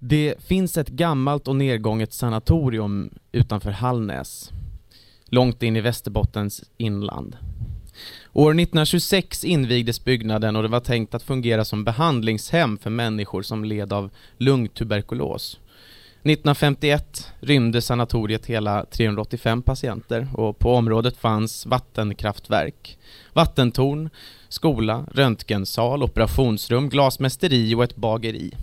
Det finns ett gammalt och nedgånget sanatorium utanför Hallnäs, långt in i Västerbottens inland. År 1926 invigdes byggnaden och det var tänkt att fungera som behandlingshem för människor som led av lungtuberkulos. 1951 rymde sanatoriet hela 385 patienter och på området fanns vattenkraftverk, vattentorn, skola, röntgensal, operationsrum, glasmästeri och ett bageri.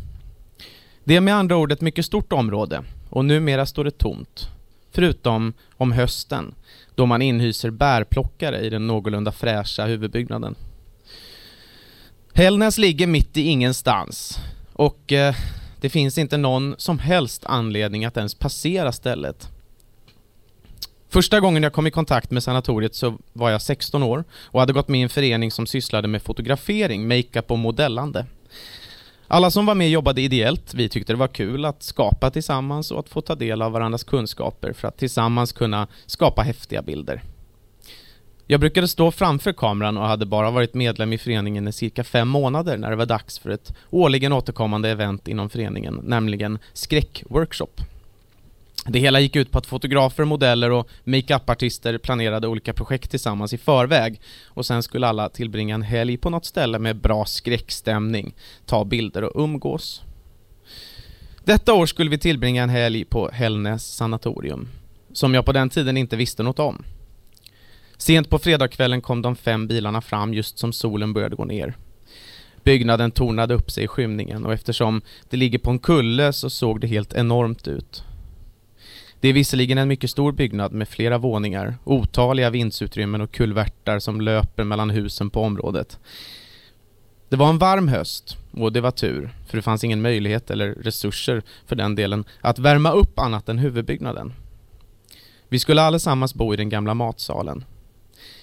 Det är med andra ord ett mycket stort område och numera står det tomt. Förutom om hösten, då man inhyser bärplockare i den någorlunda fräscha huvudbyggnaden. Hällnäs ligger mitt i ingenstans och eh, det finns inte någon som helst anledning att ens passera stället. Första gången jag kom i kontakt med sanatoriet så var jag 16 år och hade gått med i en förening som sysslade med fotografering, makeup och modellande. Alla som var med jobbade ideellt. Vi tyckte det var kul att skapa tillsammans och att få ta del av varandras kunskaper för att tillsammans kunna skapa häftiga bilder. Jag brukade stå framför kameran och hade bara varit medlem i föreningen i cirka fem månader när det var dags för ett årligen återkommande event inom föreningen, nämligen skräckworkshop. Det hela gick ut på att fotografer, modeller och makeup-artister planerade olika projekt tillsammans i förväg och sen skulle alla tillbringa en helg på något ställe med bra skräckstämning, ta bilder och umgås. Detta år skulle vi tillbringa en helg på Hällnäs sanatorium, som jag på den tiden inte visste något om. Sent på fredagskvällen kom de fem bilarna fram just som solen började gå ner. Byggnaden tornade upp sig i skymningen och eftersom det ligger på en kulle så såg det helt enormt ut. Det är visserligen en mycket stor byggnad med flera våningar, otaliga vindsutrymmen och kulvertar som löper mellan husen på området. Det var en varm höst och det var tur, för det fanns ingen möjlighet eller resurser för den delen att värma upp annat än huvudbyggnaden. Vi skulle allesammans bo i den gamla matsalen.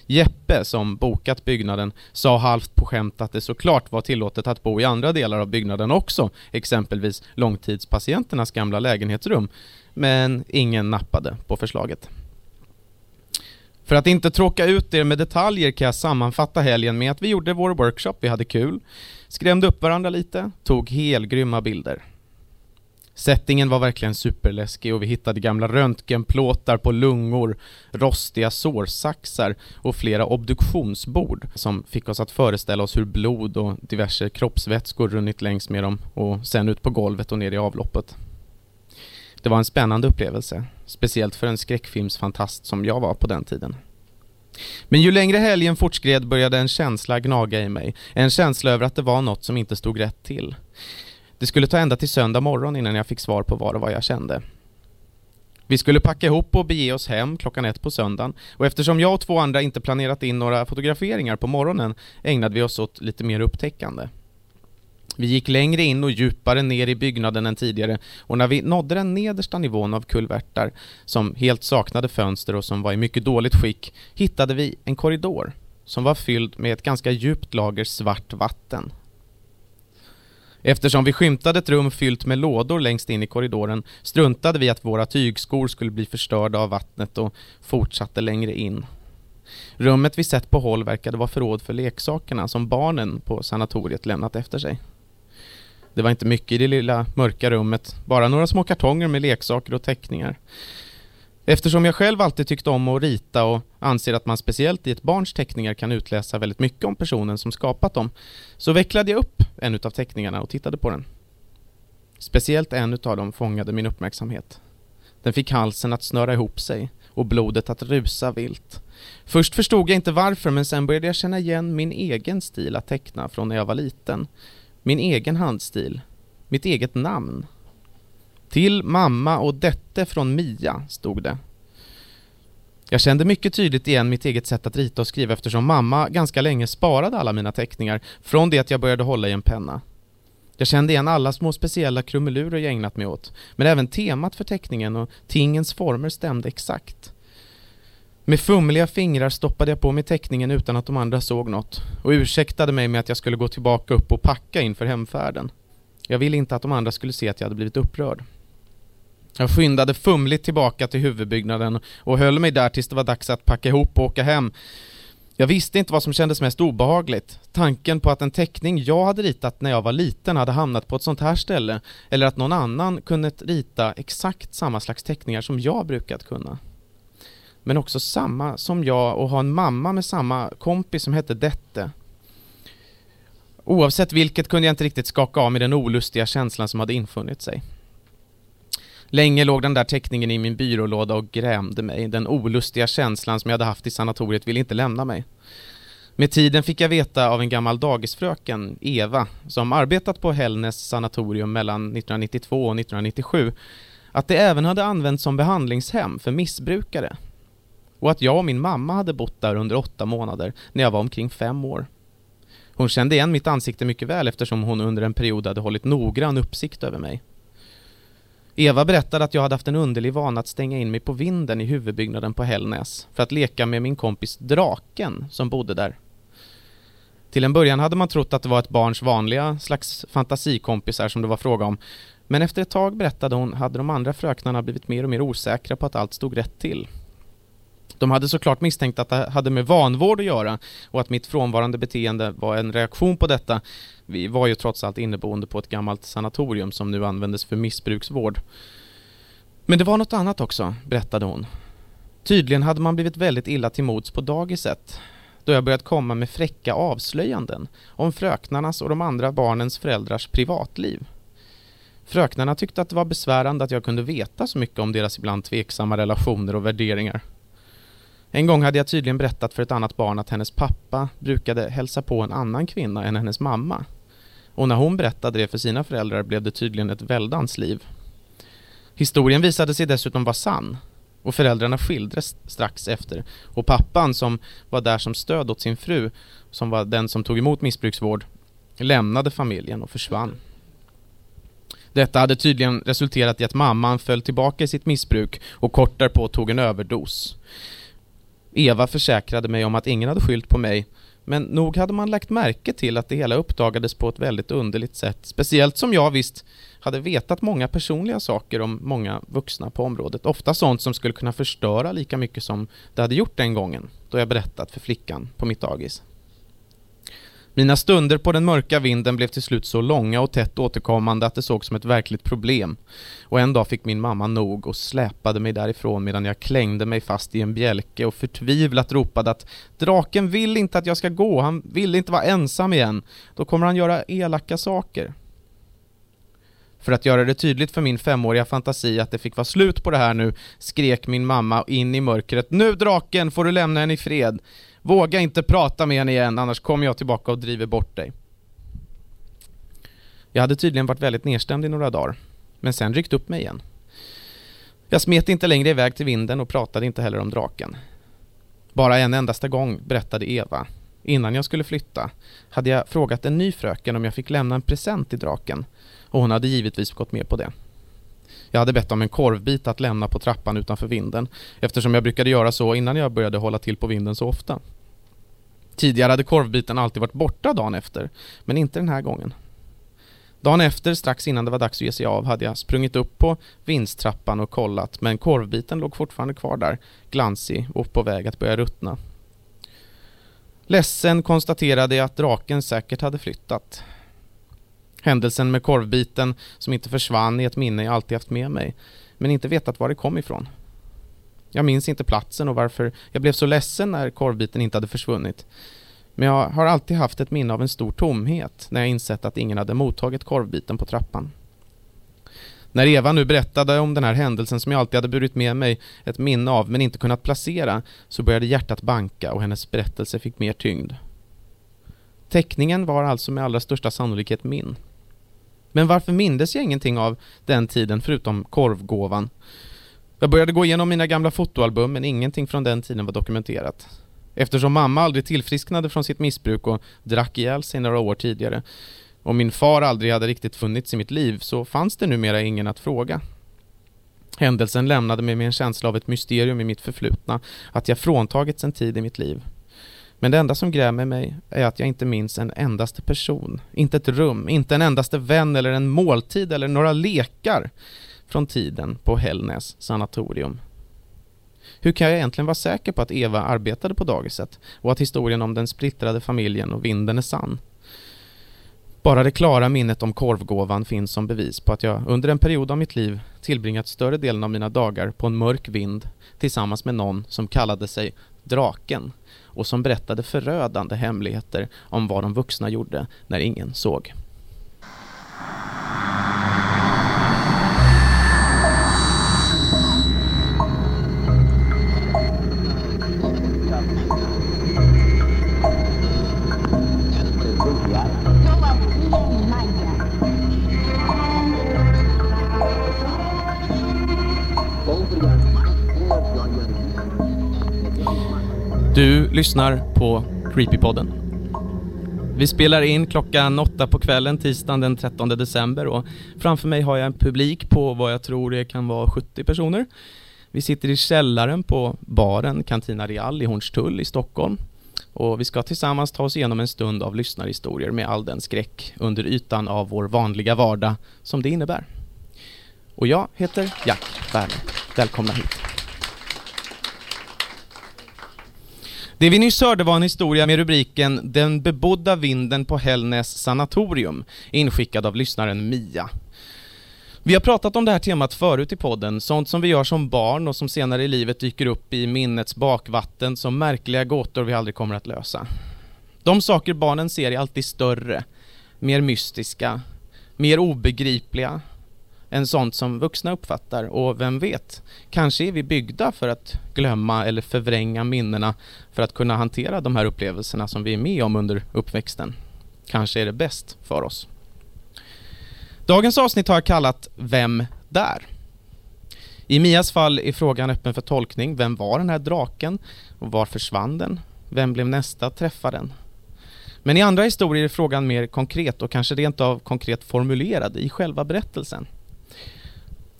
Jeppe, som bokat byggnaden, sa halvt på skämt att det såklart var tillåtet att bo i andra delar av byggnaden också, exempelvis långtidspatienternas gamla lägenhetsrum, men ingen nappade på förslaget. För att inte tråka ut er med detaljer kan jag sammanfatta helgen med att vi gjorde vår workshop, vi hade kul, skrämde upp varandra lite, tog helgrymma bilder. Settingen var verkligen superläskig och vi hittade gamla röntgenplåtar på lungor, rostiga sårsaxar och flera obduktionsbord som fick oss att föreställa oss hur blod och diverse kroppsvätskor runnit längs med dem och sen ut på golvet och ner i avloppet. Det var en spännande upplevelse, speciellt för en skräckfilmsfantast som jag var på den tiden. Men ju längre helgen fortskred började en känsla gnaga i mig, en känsla över att det var något som inte stod rätt till. Det skulle ta ända till söndag morgon innan jag fick svar på var och vad jag kände. Vi skulle packa ihop och bege oss hem klockan ett på söndagen och eftersom jag och två andra inte planerat in några fotograferingar på morgonen ägnade vi oss åt lite mer upptäckande. Vi gick längre in och djupare ner i byggnaden än tidigare och när vi nådde den nedersta nivån av kulvertar, som helt saknade fönster och som var i mycket dåligt skick, hittade vi en korridor som var fylld med ett ganska djupt lager svart vatten. Eftersom vi skymtade ett rum fyllt med lådor längst in i korridoren struntade vi att våra tygskor skulle bli förstörda av vattnet och fortsatte längre in. Rummet vi sett på håll verkade vara förråd för leksakerna som barnen på sanatoriet lämnat efter sig. Det var inte mycket i det lilla mörka rummet, bara några små kartonger med leksaker och teckningar. Eftersom jag själv alltid tyckt om att rita och anser att man speciellt i ett barns teckningar kan utläsa väldigt mycket om personen som skapat dem, så vecklade jag upp en utav teckningarna och tittade på den. Speciellt en utav dem fångade min uppmärksamhet. Den fick halsen att snöra ihop sig och blodet att rusa vilt. Först förstod jag inte varför, men sen började jag känna igen min egen stil att teckna från när jag var liten. Min egen handstil. Mitt eget namn. Till mamma och dette från Mia, stod det. Jag kände mycket tydligt igen mitt eget sätt att rita och skriva eftersom mamma ganska länge sparade alla mina teckningar från det att jag började hålla i en penna. Jag kände igen alla små speciella krumelurer jag ägnat mig åt, men även temat för teckningen och tingens former stämde exakt. Med fumliga fingrar stoppade jag på mig teckningen utan att de andra såg något och ursäktade mig med att jag skulle gå tillbaka upp och packa inför hemfärden. Jag ville inte att de andra skulle se att jag hade blivit upprörd. Jag skyndade fumligt tillbaka till huvudbyggnaden och höll mig där tills det var dags att packa ihop och åka hem. Jag visste inte vad som kändes mest obehagligt. Tanken på att en teckning jag hade ritat när jag var liten hade hamnat på ett sånt här ställe, eller att någon annan kunnat rita exakt samma slags teckningar som jag brukat kunna. Men också samma som jag och ha en mamma med samma kompis som hette Dette. Oavsett vilket kunde jag inte riktigt skaka av mig den olustiga känslan som hade infunnit sig. Länge låg den där teckningen i min byrålåda och grämde mig. Den olustiga känslan som jag hade haft i sanatoriet ville inte lämna mig. Med tiden fick jag veta av en gammal dagisfröken, Eva, som arbetat på Hällnäs sanatorium mellan 1992 och 1997, att det även hade använts som behandlingshem för missbrukare. Och att jag och min mamma hade bott där under åtta månader när jag var omkring fem år. Hon kände igen mitt ansikte mycket väl eftersom hon under en period hade hållit noggrann uppsikt över mig. Eva berättade att jag hade haft en underlig vana att stänga in mig på vinden i huvudbyggnaden på Hällnäs för att leka med min kompis Draken som bodde där. Till en början hade man trott att det var ett barns vanliga slags fantasikompisar som det var fråga om men efter ett tag berättade hon hade de andra fröknarna blivit mer och mer osäkra på att allt stod rätt till. De hade såklart misstänkt att det hade med vanvård att göra och att mitt frånvarande beteende var en reaktion på detta. Vi var ju trots allt inneboende på ett gammalt sanatorium som nu användes för missbruksvård. Men det var något annat också, berättade hon. Tydligen hade man blivit väldigt illa till mods på dagiset då jag börjat komma med fräcka avslöjanden om fröknarnas och de andra barnens föräldrars privatliv. Fröknarna tyckte att det var besvärande att jag kunde veta så mycket om deras ibland tveksamma relationer och värderingar. En gång hade jag tydligen berättat för ett annat barn att hennes pappa brukade hälsa på en annan kvinna än hennes mamma. Och när hon berättade det för sina föräldrar blev det tydligen ett väldans liv. Historien visade sig dessutom vara sann och föräldrarna skildes strax efter och pappan som var där som stöd åt sin fru, som var den som tog emot missbruksvård, lämnade familjen och försvann. Detta hade tydligen resulterat i att mamman föll tillbaka i sitt missbruk och kort därpå tog en överdos. Eva försäkrade mig om att ingen hade skylt på mig, men nog hade man lagt märke till att det hela uppdagades på ett väldigt underligt sätt, speciellt som jag visst hade vetat många personliga saker om många vuxna på området, ofta sånt som skulle kunna förstöra lika mycket som det hade gjort den gången, då jag berättat för flickan på mitt dagis. Mina stunder på den mörka vinden blev till slut så långa och tätt återkommande att det såg som ett verkligt problem. Och en dag fick min mamma nog och släpade mig därifrån medan jag klängde mig fast i en bjälke och förtvivlat ropade att draken vill inte att jag ska gå, han vill inte vara ensam igen. Då kommer han göra elaka saker. För att göra det tydligt för min femåriga fantasi att det fick vara slut på det här nu skrek min mamma in i mörkret Nu draken får du lämna henne i fred. Våga inte prata med henne igen, annars kommer jag tillbaka och driver bort dig. Jag hade tydligen varit väldigt nedstämd i några dagar, men sen ryckt upp mig igen. Jag smet inte längre iväg till vinden och pratade inte heller om draken. Bara en endaste gång, berättade Eva. Innan jag skulle flytta hade jag frågat en ny fröken om jag fick lämna en present till draken och hon hade givetvis gått med på det. Jag hade bett om en korvbit att lämna på trappan utanför vinden eftersom jag brukade göra så innan jag började hålla till på vinden så ofta. Tidigare hade korvbiten alltid varit borta dagen efter, men inte den här gången. Dagen efter, strax innan det var dags att ge sig av, hade jag sprungit upp på vindstrappan och kollat, men korvbiten låg fortfarande kvar där, glansig och på väg att börja ruttna. Ledsen konstaterade jag att draken säkert hade flyttat. Händelsen med korvbiten som inte försvann i ett minne jag alltid haft med mig, men inte vetat var det kom ifrån. Jag minns inte platsen och varför jag blev så ledsen när korvbiten inte hade försvunnit. Men jag har alltid haft ett minne av en stor tomhet när jag insett att ingen hade mottagit korvbiten på trappan. När Eva nu berättade om den här händelsen som jag alltid hade burit med mig ett minne av men inte kunnat placera så började hjärtat banka och hennes berättelse fick mer tyngd. Teckningen var alltså med allra största sannolikhet min. Men varför mindes jag ingenting av den tiden förutom korvgåvan? Jag började gå igenom mina gamla fotoalbum men ingenting från den tiden var dokumenterat. Eftersom mamma aldrig tillfrisknade från sitt missbruk och drack ihjäl sig några år tidigare och min far aldrig hade riktigt funnits i mitt liv så fanns det numera ingen att fråga. Händelsen lämnade mig med en känsla av ett mysterium i mitt förflutna, att jag fråntagits en tid i mitt liv. Men det enda som grämer mig är att jag inte minns en endaste person, inte ett rum, inte en endaste vän eller en måltid eller några lekar från tiden på Hällnäs sanatorium. Hur kan jag egentligen vara säker på att Eva arbetade på dagiset och att historien om den splittrade familjen och vinden är sann? Bara det klara minnet om korvgåvan finns som bevis på att jag under en period av mitt liv tillbringat större delen av mina dagar på en mörk vind tillsammans med någon som kallade sig Draken och som berättade förödande hemligheter om vad de vuxna gjorde när ingen såg. Du lyssnar på Creepypodden. Vi spelar in klockan åtta på kvällen tisdagen den 13 december och framför mig har jag en publik på vad jag tror det kan vara 70 personer. Vi sitter i källaren på baren Cantina Real i Hornstull i Stockholm och vi ska tillsammans ta oss igenom en stund av lyssnarhistorier med all den skräck under ytan av vår vanliga vardag som det innebär. Och jag heter Jack Werner. Välkomna hit. Det vi nyss hörde var en historia med rubriken Den bebodda vinden på Hällnäs sanatorium, inskickad av lyssnaren Mia. Vi har pratat om det här temat förut i podden, sånt som vi gör som barn och som senare i livet dyker upp i minnets bakvatten som märkliga gåtor vi aldrig kommer att lösa. De saker barnen ser är alltid större, mer mystiska, mer obegripliga än sånt som vuxna uppfattar och vem vet, kanske är vi byggda för att glömma eller förvränga minnena för att kunna hantera de här upplevelserna som vi är med om under uppväxten. Kanske är det bäst för oss. Dagens avsnitt har jag kallat Vem där? I Mias fall är frågan öppen för tolkning. Vem var den här draken? Och var försvann den? Vem blev nästa att träffa den? Men i andra historier är frågan mer konkret och kanske rent av konkret formulerad i själva berättelsen.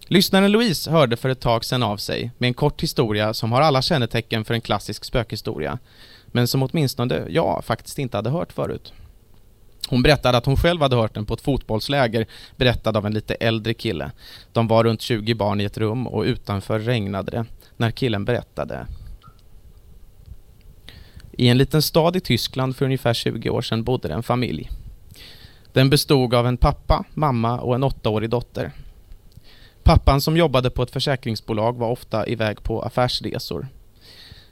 Lyssnaren Louise hörde för ett tag sedan av sig med en kort historia som har alla kännetecken för en klassisk spökhistoria, men som åtminstone jag faktiskt inte hade hört förut. Hon berättade att hon själv hade hört den på ett fotbollsläger berättad av en lite äldre kille. De var runt 20 barn i ett rum och utanför regnade det när killen berättade. I en liten stad i Tyskland för ungefär 20 år sedan bodde det en familj. Den bestod av en pappa, mamma och en åttaårig dotter. Pappan som jobbade på ett försäkringsbolag var ofta iväg på affärsresor.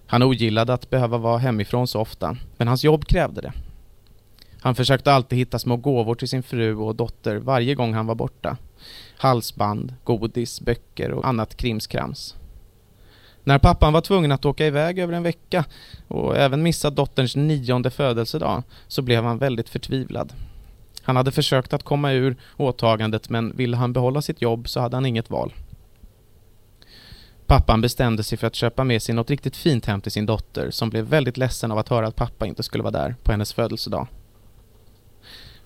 Han ogillade att behöva vara hemifrån så ofta, men hans jobb krävde det. Han försökte alltid hitta små gåvor till sin fru och dotter varje gång han var borta. Halsband, godis, böcker och annat krimskrams. När pappan var tvungen att åka iväg över en vecka och även missa dotterns nionde födelsedag så blev han väldigt förtvivlad. Han hade försökt att komma ur åtagandet men ville han behålla sitt jobb så hade han inget val. Pappan bestämde sig för att köpa med sig något riktigt fint hem till sin dotter som blev väldigt ledsen av att höra att pappa inte skulle vara där på hennes födelsedag.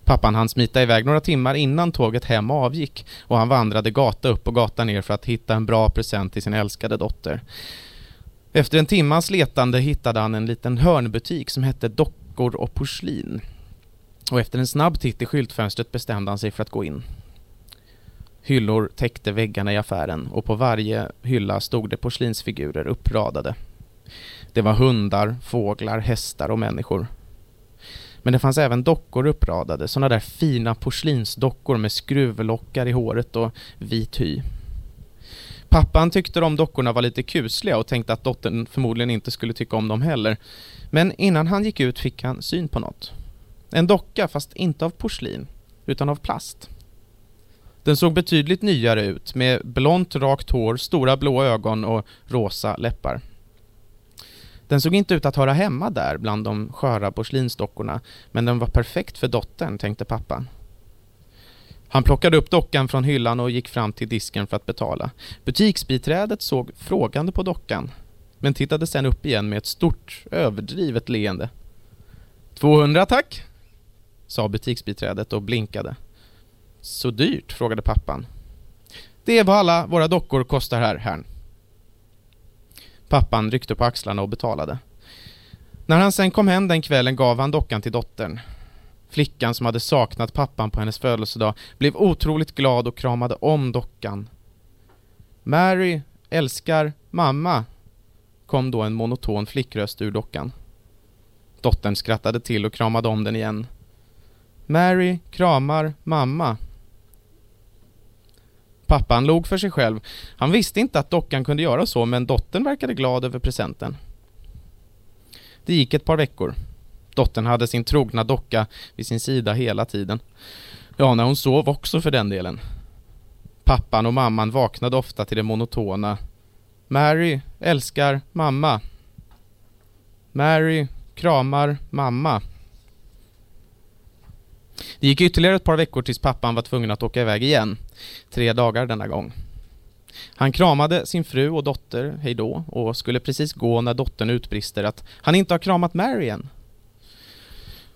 Pappan hann smita iväg några timmar innan tåget hem avgick och han vandrade gata upp och gata ner för att hitta en bra present till sin älskade dotter. Efter en timmas letande hittade han en liten hörnbutik som hette Dockor och porslin och efter en snabb titt i skyltfönstret bestämde han sig för att gå in. Hyllor täckte väggarna i affären och på varje hylla stod det porslinsfigurer uppradade. Det var hundar, fåglar, hästar och människor. Men det fanns även dockor uppradade, sådana där fina porslinsdockor med skruvlockar i håret och vit hy. Pappan tyckte de dockorna var lite kusliga och tänkte att dottern förmodligen inte skulle tycka om dem heller. Men innan han gick ut fick han syn på något. En docka, fast inte av porslin, utan av plast. Den såg betydligt nyare ut, med blont rakt hår, stora blå ögon och rosa läppar. Den såg inte ut att höra hemma där bland de sköra porslinsdockorna, men den var perfekt för dottern, tänkte pappan. Han plockade upp dockan från hyllan och gick fram till disken för att betala. Butiksbiträdet såg frågande på dockan, men tittade sen upp igen med ett stort, överdrivet leende. 200 tack, sa butiksbiträdet och blinkade. Så dyrt? frågade pappan. Det är vad alla våra dockor kostar här, herrn. Pappan ryckte på axlarna och betalade. När han sen kom hem den kvällen gav han dockan till dottern. Flickan som hade saknat pappan på hennes födelsedag blev otroligt glad och kramade om dockan. Mary älskar mamma, kom då en monoton flickröst ur dockan. Dottern skrattade till och kramade om den igen. Mary kramar mamma. Pappan log för sig själv. Han visste inte att dockan kunde göra så, men dottern verkade glad över presenten. Det gick ett par veckor. Dottern hade sin trogna docka vid sin sida hela tiden. Ja, när hon sov också för den delen. Pappan och mamman vaknade ofta till det monotona. Mary älskar mamma. Mary kramar mamma. Det gick ytterligare ett par veckor tills pappan var tvungen att åka iväg igen. Tre dagar denna gång. Han kramade sin fru och dotter hejdå och skulle precis gå när dottern utbrister att han inte har kramat Mary än.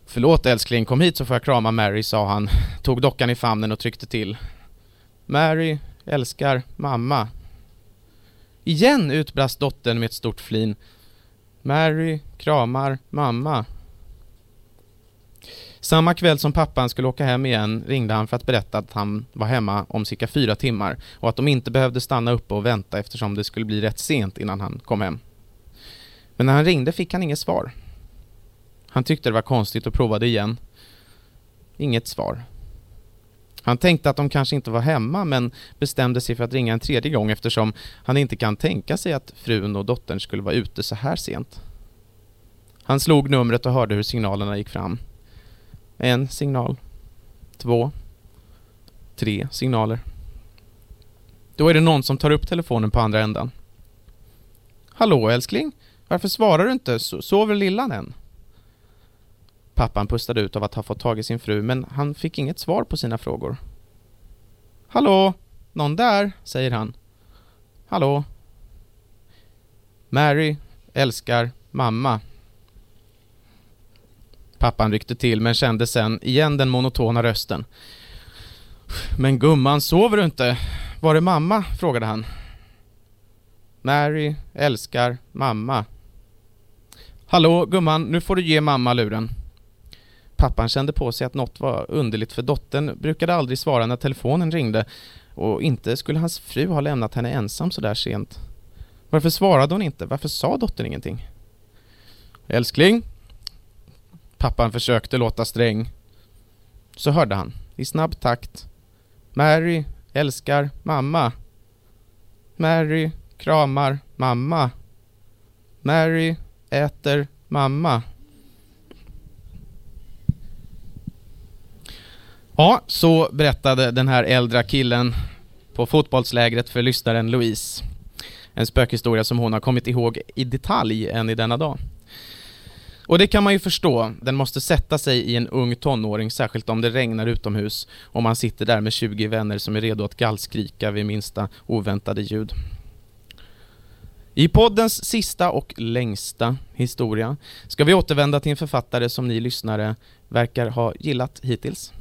Förlåt älskling, kom hit så får jag krama Mary, sa han, tog dockan i famnen och tryckte till. Mary älskar mamma. Igen utbrast dottern med ett stort flin. Mary kramar mamma. Samma kväll som pappan skulle åka hem igen ringde han för att berätta att han var hemma om cirka fyra timmar och att de inte behövde stanna uppe och vänta eftersom det skulle bli rätt sent innan han kom hem. Men när han ringde fick han inget svar. Han tyckte det var konstigt och provade igen. Inget svar. Han tänkte att de kanske inte var hemma men bestämde sig för att ringa en tredje gång eftersom han inte kan tänka sig att frun och dottern skulle vara ute så här sent. Han slog numret och hörde hur signalerna gick fram. En signal. Två. Tre signaler. Då är det någon som tar upp telefonen på andra änden. Hallå älskling? Varför svarar du inte? Sover lillan än? Pappan pustade ut av att ha fått tag i sin fru, men han fick inget svar på sina frågor. Hallå? Någon där? säger han. Hallå? Mary älskar mamma. Pappan ryckte till men kände sen igen den monotona rösten. Men gumman, sover du inte? Var är mamma? frågade han. Mary älskar mamma. Hallå gumman, nu får du ge mamma luren. Pappan kände på sig att något var underligt för dottern brukade aldrig svara när telefonen ringde och inte skulle hans fru ha lämnat henne ensam så där sent. Varför svarade hon inte? Varför sa dottern ingenting? Älskling, Pappan försökte låta sträng. Så hörde han, i snabb takt. Mary älskar mamma. Mary kramar mamma. Mary äter mamma. Ja, så berättade den här äldre killen på fotbollslägret för lyssnaren Louise. En spökhistoria som hon har kommit ihåg i detalj än i denna dag. Och det kan man ju förstå, den måste sätta sig i en ung tonåring, särskilt om det regnar utomhus och man sitter där med 20 vänner som är redo att gallskrika vid minsta oväntade ljud. I poddens sista och längsta historia ska vi återvända till en författare som ni lyssnare verkar ha gillat hittills.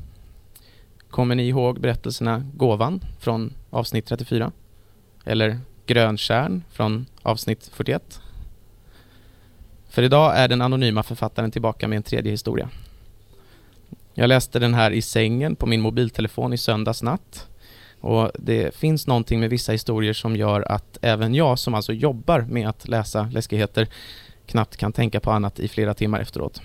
Kommer ni ihåg berättelserna Gåvan från avsnitt 34? Eller Grönkärn från avsnitt 41? För idag är den anonyma författaren tillbaka med en tredje historia. Jag läste den här i sängen på min mobiltelefon i söndags natt. Och det finns någonting med vissa historier som gör att även jag som alltså jobbar med att läsa läskigheter knappt kan tänka på annat i flera timmar efteråt.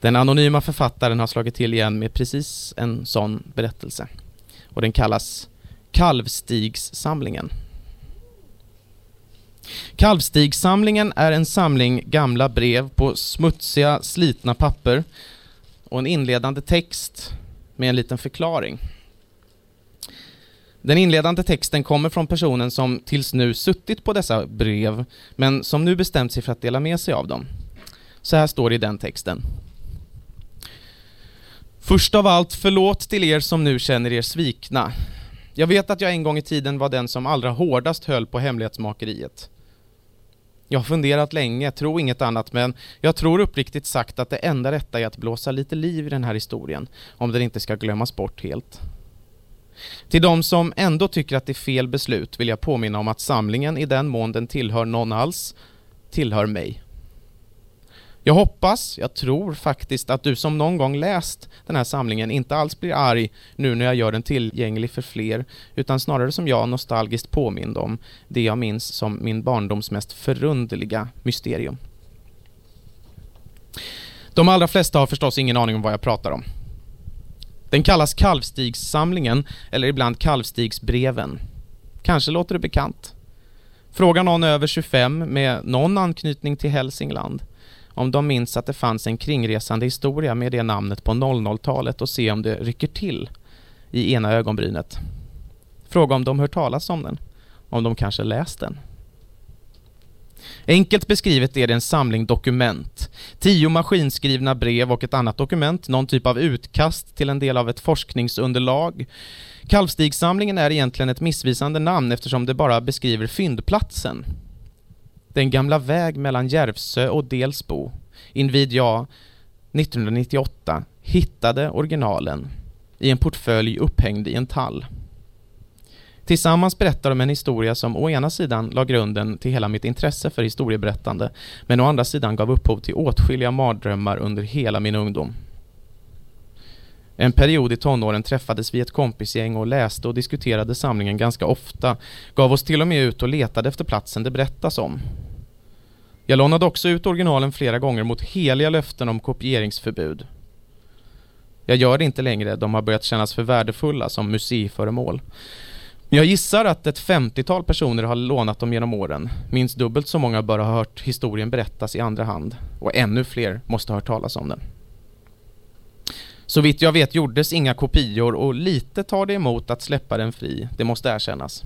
Den anonyma författaren har slagit till igen med precis en sån berättelse. Och den kallas Kalvstigssamlingen. Kalvstigssamlingen är en samling gamla brev på smutsiga, slitna papper och en inledande text med en liten förklaring. Den inledande texten kommer från personen som tills nu suttit på dessa brev, men som nu bestämt sig för att dela med sig av dem. Så här står det i den texten. Först av allt, förlåt till er som nu känner er svikna. Jag vet att jag en gång i tiden var den som allra hårdast höll på hemlighetsmakeriet. Jag har funderat länge, tror inget annat, men jag tror uppriktigt sagt att det enda rätta är att blåsa lite liv i den här historien, om den inte ska glömmas bort helt. Till de som ändå tycker att det är fel beslut vill jag påminna om att samlingen, i den mån den tillhör någon alls, tillhör mig. Jag hoppas, jag tror faktiskt att du som någon gång läst den här samlingen inte alls blir arg nu när jag gör den tillgänglig för fler, utan snarare som jag nostalgiskt påmind om det jag minns som min barndoms mest förunderliga mysterium. De allra flesta har förstås ingen aning om vad jag pratar om. Den kallas Kalvstigssamlingen, eller ibland Kalvstigsbreven. Kanske låter det bekant. Fråga någon över 25 med någon anknytning till Hälsingland om de minns att det fanns en kringresande historia med det namnet på 00-talet och se om det rycker till i ena ögonbrynet. Fråga om de hört talas om den, om de kanske läst den. Enkelt beskrivet är det en samling dokument. Tio maskinskrivna brev och ett annat dokument, någon typ av utkast till en del av ett forskningsunderlag. Kalvstigssamlingen är egentligen ett missvisande namn eftersom det bara beskriver fyndplatsen. Den gamla väg mellan Järvsö och Delsbo, invid jag 1998 hittade originalen i en portfölj upphängd i en tall. Tillsammans berättar de en historia som å ena sidan la grunden till hela mitt intresse för historieberättande, men å andra sidan gav upphov till åtskilliga mardrömmar under hela min ungdom. En period i tonåren träffades vi ett kompisgäng och läste och diskuterade samlingen ganska ofta, gav oss till och med ut och letade efter platsen det berättas om. Jag lånade också ut originalen flera gånger mot heliga löften om kopieringsförbud. Jag gör det inte längre, de har börjat kännas för värdefulla som museiföremål. Jag gissar att ett 50-tal personer har lånat dem genom åren. Minst dubbelt så många bör ha hört historien berättas i andra hand. Och ännu fler måste ha hört talas om den. Så vitt jag vet gjordes inga kopior och lite tar det emot att släppa den fri, det måste erkännas.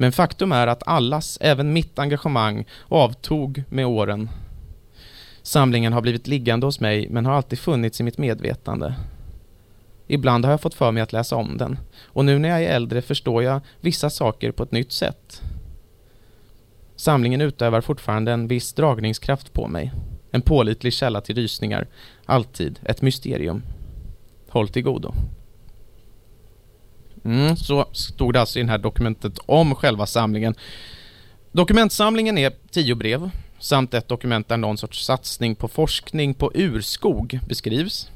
Men faktum är att allas, även mitt engagemang, avtog med åren. Samlingen har blivit liggande hos mig men har alltid funnits i mitt medvetande. Ibland har jag fått för mig att läsa om den och nu när jag är äldre förstår jag vissa saker på ett nytt sätt. Samlingen utövar fortfarande en viss dragningskraft på mig. En pålitlig källa till rysningar. Alltid ett mysterium. Håll till godo. Mm, så stod det alltså i det här dokumentet om själva samlingen. Dokumentsamlingen är tio brev samt ett dokument där någon sorts satsning på forskning på urskog beskrivs.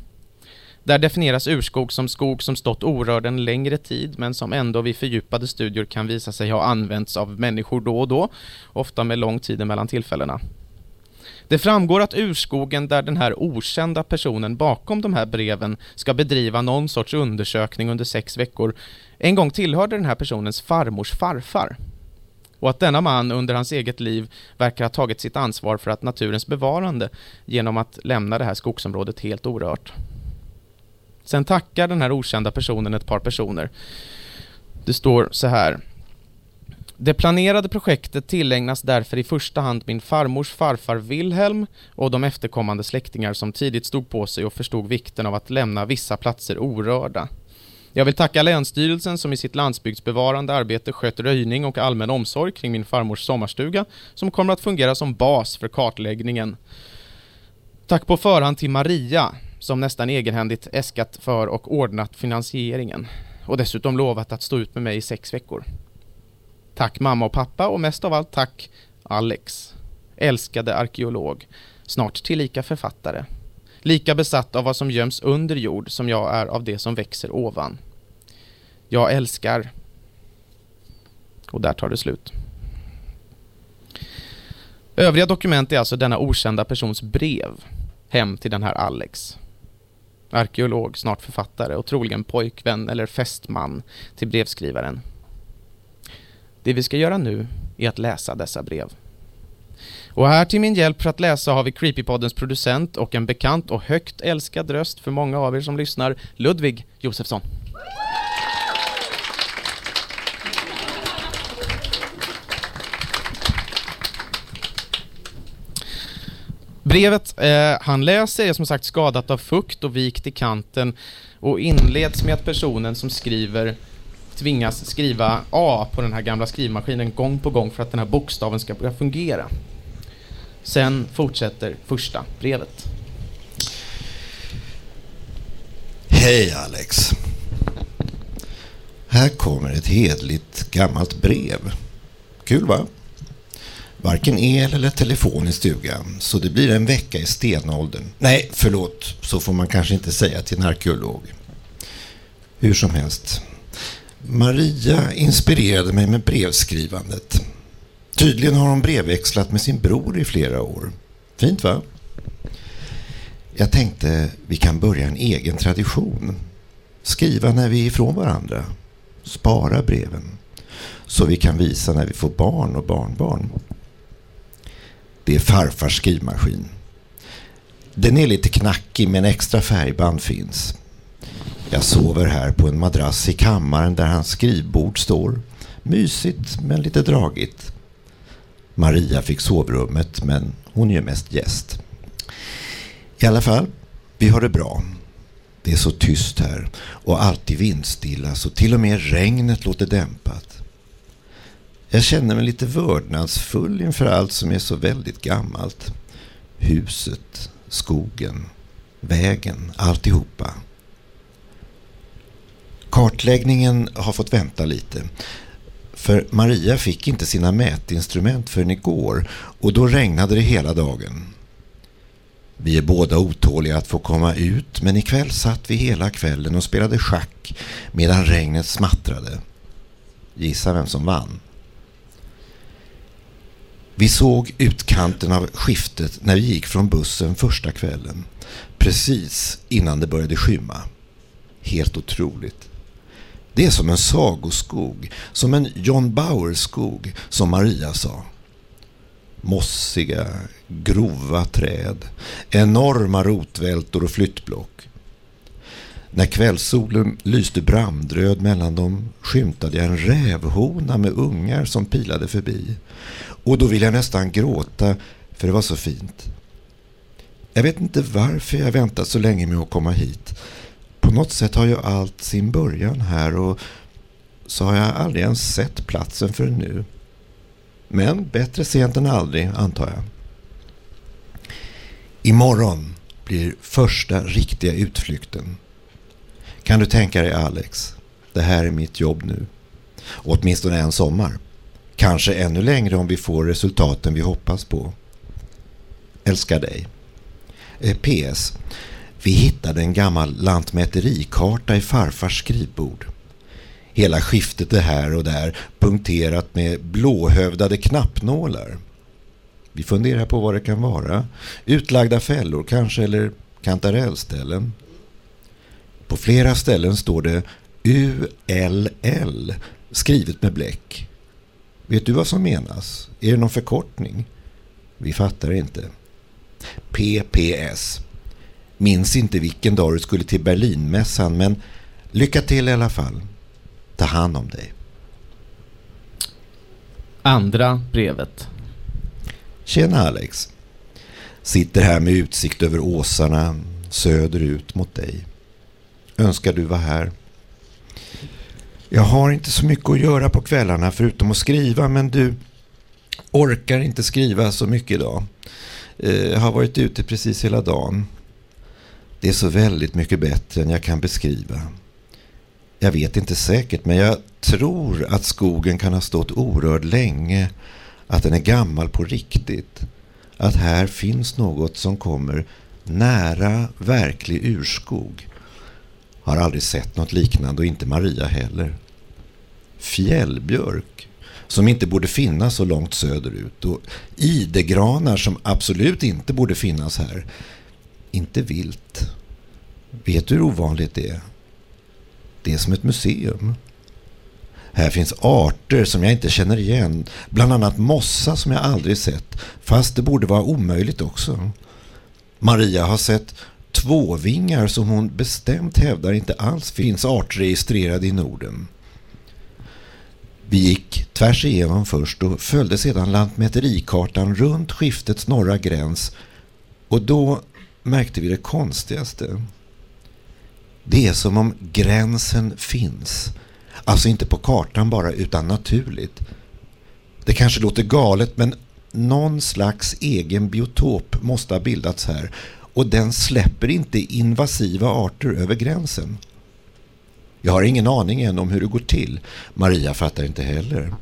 Där definieras urskog som skog som stått orörd en längre tid men som ändå vid fördjupade studier kan visa sig ha använts av människor då och då, ofta med lång tid mellan tillfällena. Det framgår att urskogen där den här okända personen bakom de här breven ska bedriva någon sorts undersökning under sex veckor en gång tillhörde den här personens farmors farfar. Och att denna man under hans eget liv verkar ha tagit sitt ansvar för att naturens bevarande genom att lämna det här skogsområdet helt orört. Sen tackar den här okända personen ett par personer. Det står så här. Det planerade projektet tillägnas därför i första hand min farmors farfar Wilhelm och de efterkommande släktingar som tidigt stod på sig och förstod vikten av att lämna vissa platser orörda. Jag vill tacka Länsstyrelsen som i sitt landsbygdsbevarande arbete skött röjning och allmän omsorg kring min farmors sommarstuga som kommer att fungera som bas för kartläggningen. Tack på förhand till Maria som nästan egenhändigt äskat för och ordnat finansieringen och dessutom lovat att stå ut med mig i sex veckor. Tack mamma och pappa och mest av allt tack Alex, älskade arkeolog, snart tillika författare. Lika besatt av vad som göms under jord som jag är av det som växer ovan. Jag älskar... Och där tar det slut. Övriga dokument är alltså denna okända persons brev hem till den här Alex. Arkeolog, snart författare och troligen pojkvän eller fästman till brevskrivaren. Det vi ska göra nu är att läsa dessa brev. Och här till min hjälp för att läsa har vi Creepypoddens producent och en bekant och högt älskad röst för många av er som lyssnar, Ludvig Josefsson. Brevet eh, han läser är som sagt skadat av fukt och vikt i kanten och inleds med att personen som skriver tvingas skriva A på den här gamla skrivmaskinen gång på gång för att den här bokstaven ska börja fungera. Sen fortsätter första brevet. Hej Alex. Här kommer ett hedligt gammalt brev. Kul va? Varken el eller telefon i stugan, så det blir en vecka i stenåldern. Nej, förlåt, så får man kanske inte säga till en arkeolog. Hur som helst. Maria inspirerade mig med brevskrivandet. Tydligen har hon brevväxlat med sin bror i flera år. Fint va? Jag tänkte vi kan börja en egen tradition. Skriva när vi är ifrån varandra. Spara breven. Så vi kan visa när vi får barn och barnbarn. Det är farfars skrivmaskin. Den är lite knackig men extra färgband finns. Jag sover här på en madrass i kammaren där hans skrivbord står. Mysigt men lite dragigt. Maria fick sovrummet men hon är ju mest gäst. I alla fall, vi har det bra. Det är så tyst här och alltid vindstilla så till och med regnet låter dämpat. Jag känner mig lite vördnadsfull inför allt som är så väldigt gammalt. Huset, skogen, vägen, alltihopa. Kartläggningen har fått vänta lite. För Maria fick inte sina mätinstrument förrän igår och då regnade det hela dagen. Vi är båda otåliga att få komma ut men ikväll satt vi hela kvällen och spelade schack medan regnet smattrade. Gissa vem som vann? Vi såg utkanten av skiftet när vi gick från bussen första kvällen. Precis innan det började skymma. Helt otroligt. Det är som en sagoskog, som en John Bauer-skog, som Maria sa. Mossiga, grova träd, enorma rotvältor och flyttblock. När kvällssolen lyste brandröd mellan dem skymtade jag en rävhona med ungar som pilade förbi. Och då ville jag nästan gråta för det var så fint. Jag vet inte varför jag väntat så länge med att komma hit. På något sätt har ju allt sin början här och så har jag aldrig ens sett platsen för nu. Men bättre sent än aldrig, antar jag. Imorgon blir första riktiga utflykten. Kan du tänka dig Alex? Det här är mitt jobb nu. Åtminstone en sommar. Kanske ännu längre om vi får resultaten vi hoppas på. Älskar dig. Eh, PS. Vi hittade en gammal lantmäterikarta i farfars skrivbord. Hela skiftet är här och där punkterat med blåhövdade knappnålar. Vi funderar på vad det kan vara. Utlagda fällor kanske eller kantarellställen. På flera ställen står det ULL skrivet med bläck. Vet du vad som menas? Är det någon förkortning? Vi fattar inte. PPS. Minns inte vilken dag du skulle till Berlinmässan men lycka till i alla fall. Ta hand om dig. Andra brevet. Tjena Alex. Sitter här med utsikt över åsarna söderut mot dig. Önskar du var här. Jag har inte så mycket att göra på kvällarna förutom att skriva men du orkar inte skriva så mycket idag. Eh, jag har varit ute precis hela dagen. Det är så väldigt mycket bättre än jag kan beskriva. Jag vet inte säkert men jag tror att skogen kan ha stått orörd länge. Att den är gammal på riktigt. Att här finns något som kommer nära verklig urskog. Har aldrig sett något liknande och inte Maria heller. Fjällbjörk som inte borde finnas så långt söderut och idegranar som absolut inte borde finnas här. Inte vilt. Vet du hur ovanligt det är? Det är som ett museum. Här finns arter som jag inte känner igen. Bland annat mossa som jag aldrig sett. Fast det borde vara omöjligt också. Maria har sett tvåvingar som hon bestämt hävdar inte alls finns artregistrerade i Norden. Vi gick tvärs igenom först och följde sedan lantmäterikartan runt skiftets norra gräns och då märkte vi det konstigaste. Det är som om gränsen finns. Alltså inte på kartan bara utan naturligt. Det kanske låter galet men någon slags egen biotop måste ha bildats här och den släpper inte invasiva arter över gränsen. Jag har ingen aning än om hur det går till. Maria fattar inte heller.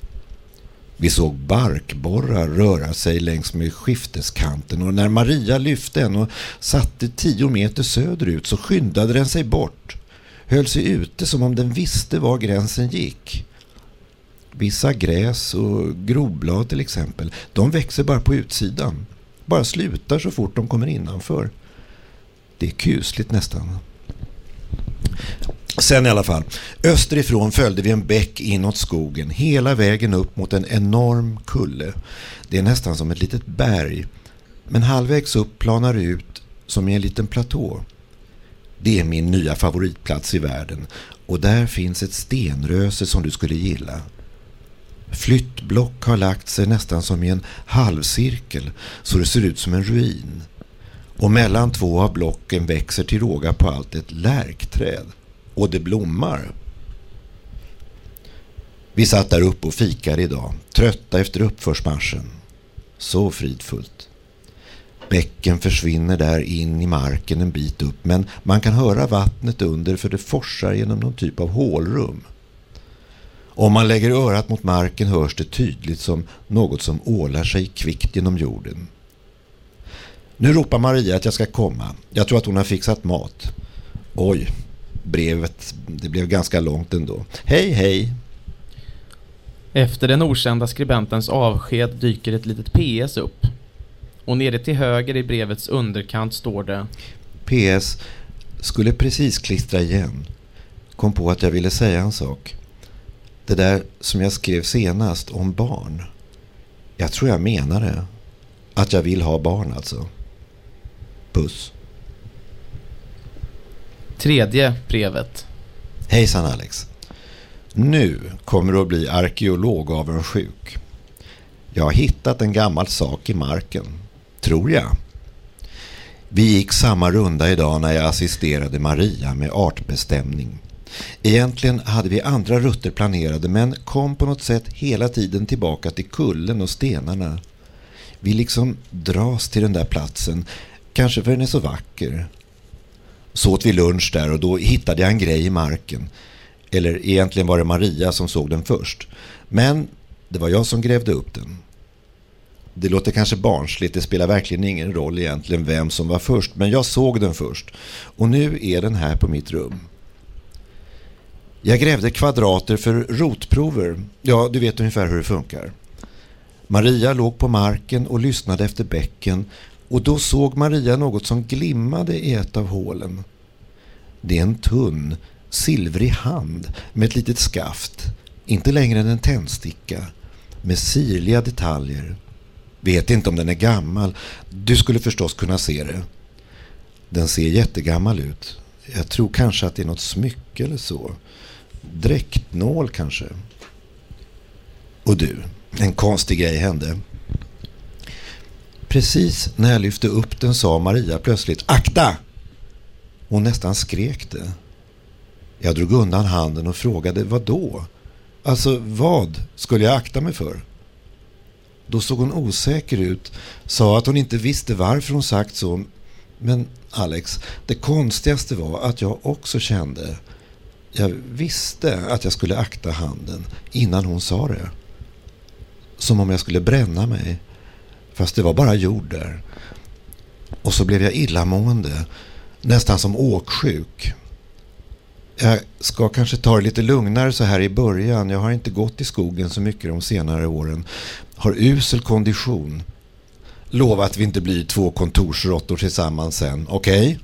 Vi såg barkborrar röra sig längs med skifteskanten och när Maria lyfte en och satte tio meter söderut så skyndade den sig bort. Höll sig ute som om den visste var gränsen gick. Vissa gräs och groblad till exempel, de växer bara på utsidan. Bara slutar så fort de kommer innanför. Det är kusligt nästan. Sen i alla fall, österifrån följde vi en bäck inåt skogen hela vägen upp mot en enorm kulle. Det är nästan som ett litet berg. Men halvvägs upp planar det ut som i en liten platå. Det är min nya favoritplats i världen och där finns ett stenröse som du skulle gilla. Flyttblock har lagt sig nästan som i en halvcirkel så det ser ut som en ruin. Och mellan två av blocken växer till råga på allt ett lärkträd. Och det blommar. Vi satt där uppe och fikade idag, trötta efter uppförsmarschen. Så fridfullt. Bäcken försvinner där in i marken en bit upp men man kan höra vattnet under för det forsar genom någon typ av hålrum. Om man lägger örat mot marken hörs det tydligt som något som ålar sig kvickt genom jorden. Nu ropar Maria att jag ska komma. Jag tror att hon har fixat mat. Oj, brevet, det blev ganska långt ändå. Hej, hej! Efter den okända skribentens avsked dyker ett litet PS upp. Och nere till höger i brevets underkant står det PS, skulle precis klistra igen. Kom på att jag ville säga en sak. Det där som jag skrev senast om barn. Jag tror jag menar det. Att jag vill ha barn alltså. Puss. Tredje brevet. Hejsan Alex. Nu kommer du att bli arkeolog av en sjuk. Jag har hittat en gammal sak i marken. Tror jag. Vi gick samma runda idag när jag assisterade Maria med artbestämning. Egentligen hade vi andra rutter planerade men kom på något sätt hela tiden tillbaka till kullen och stenarna. Vi liksom dras till den där platsen, kanske för den är så vacker. Så åt vi lunch där och då hittade jag en grej i marken. Eller egentligen var det Maria som såg den först. Men det var jag som grävde upp den. Det låter kanske barnsligt, det spelar verkligen ingen roll egentligen vem som var först. Men jag såg den först. Och nu är den här på mitt rum. Jag grävde kvadrater för rotprover. Ja, du vet ungefär hur det funkar. Maria låg på marken och lyssnade efter bäcken och då såg Maria något som glimmade i ett av hålen. Det är en tunn, silvrig hand med ett litet skaft, inte längre än en tändsticka, med sirliga detaljer. Vet inte om den är gammal. Du skulle förstås kunna se det. Den ser jättegammal ut. Jag tror kanske att det är något smycke eller så. Dräktnål kanske. Och du, en konstig grej hände. Precis när jag lyfte upp den sa Maria plötsligt Akta! Hon nästan skrek det. Jag drog undan handen och frågade vad då? Alltså vad skulle jag akta mig för? Då såg hon osäker ut, sa att hon inte visste varför hon sagt så. Men Alex, det konstigaste var att jag också kände jag visste att jag skulle akta handen innan hon sa det. Som om jag skulle bränna mig. Fast det var bara jord där. Och så blev jag illamående. Nästan som åksjuk. Jag ska kanske ta det lite lugnare så här i början. Jag har inte gått i skogen så mycket de senare åren. Har usel kondition. Lova att vi inte blir två kontorsråttor tillsammans sen. Okej? Okay?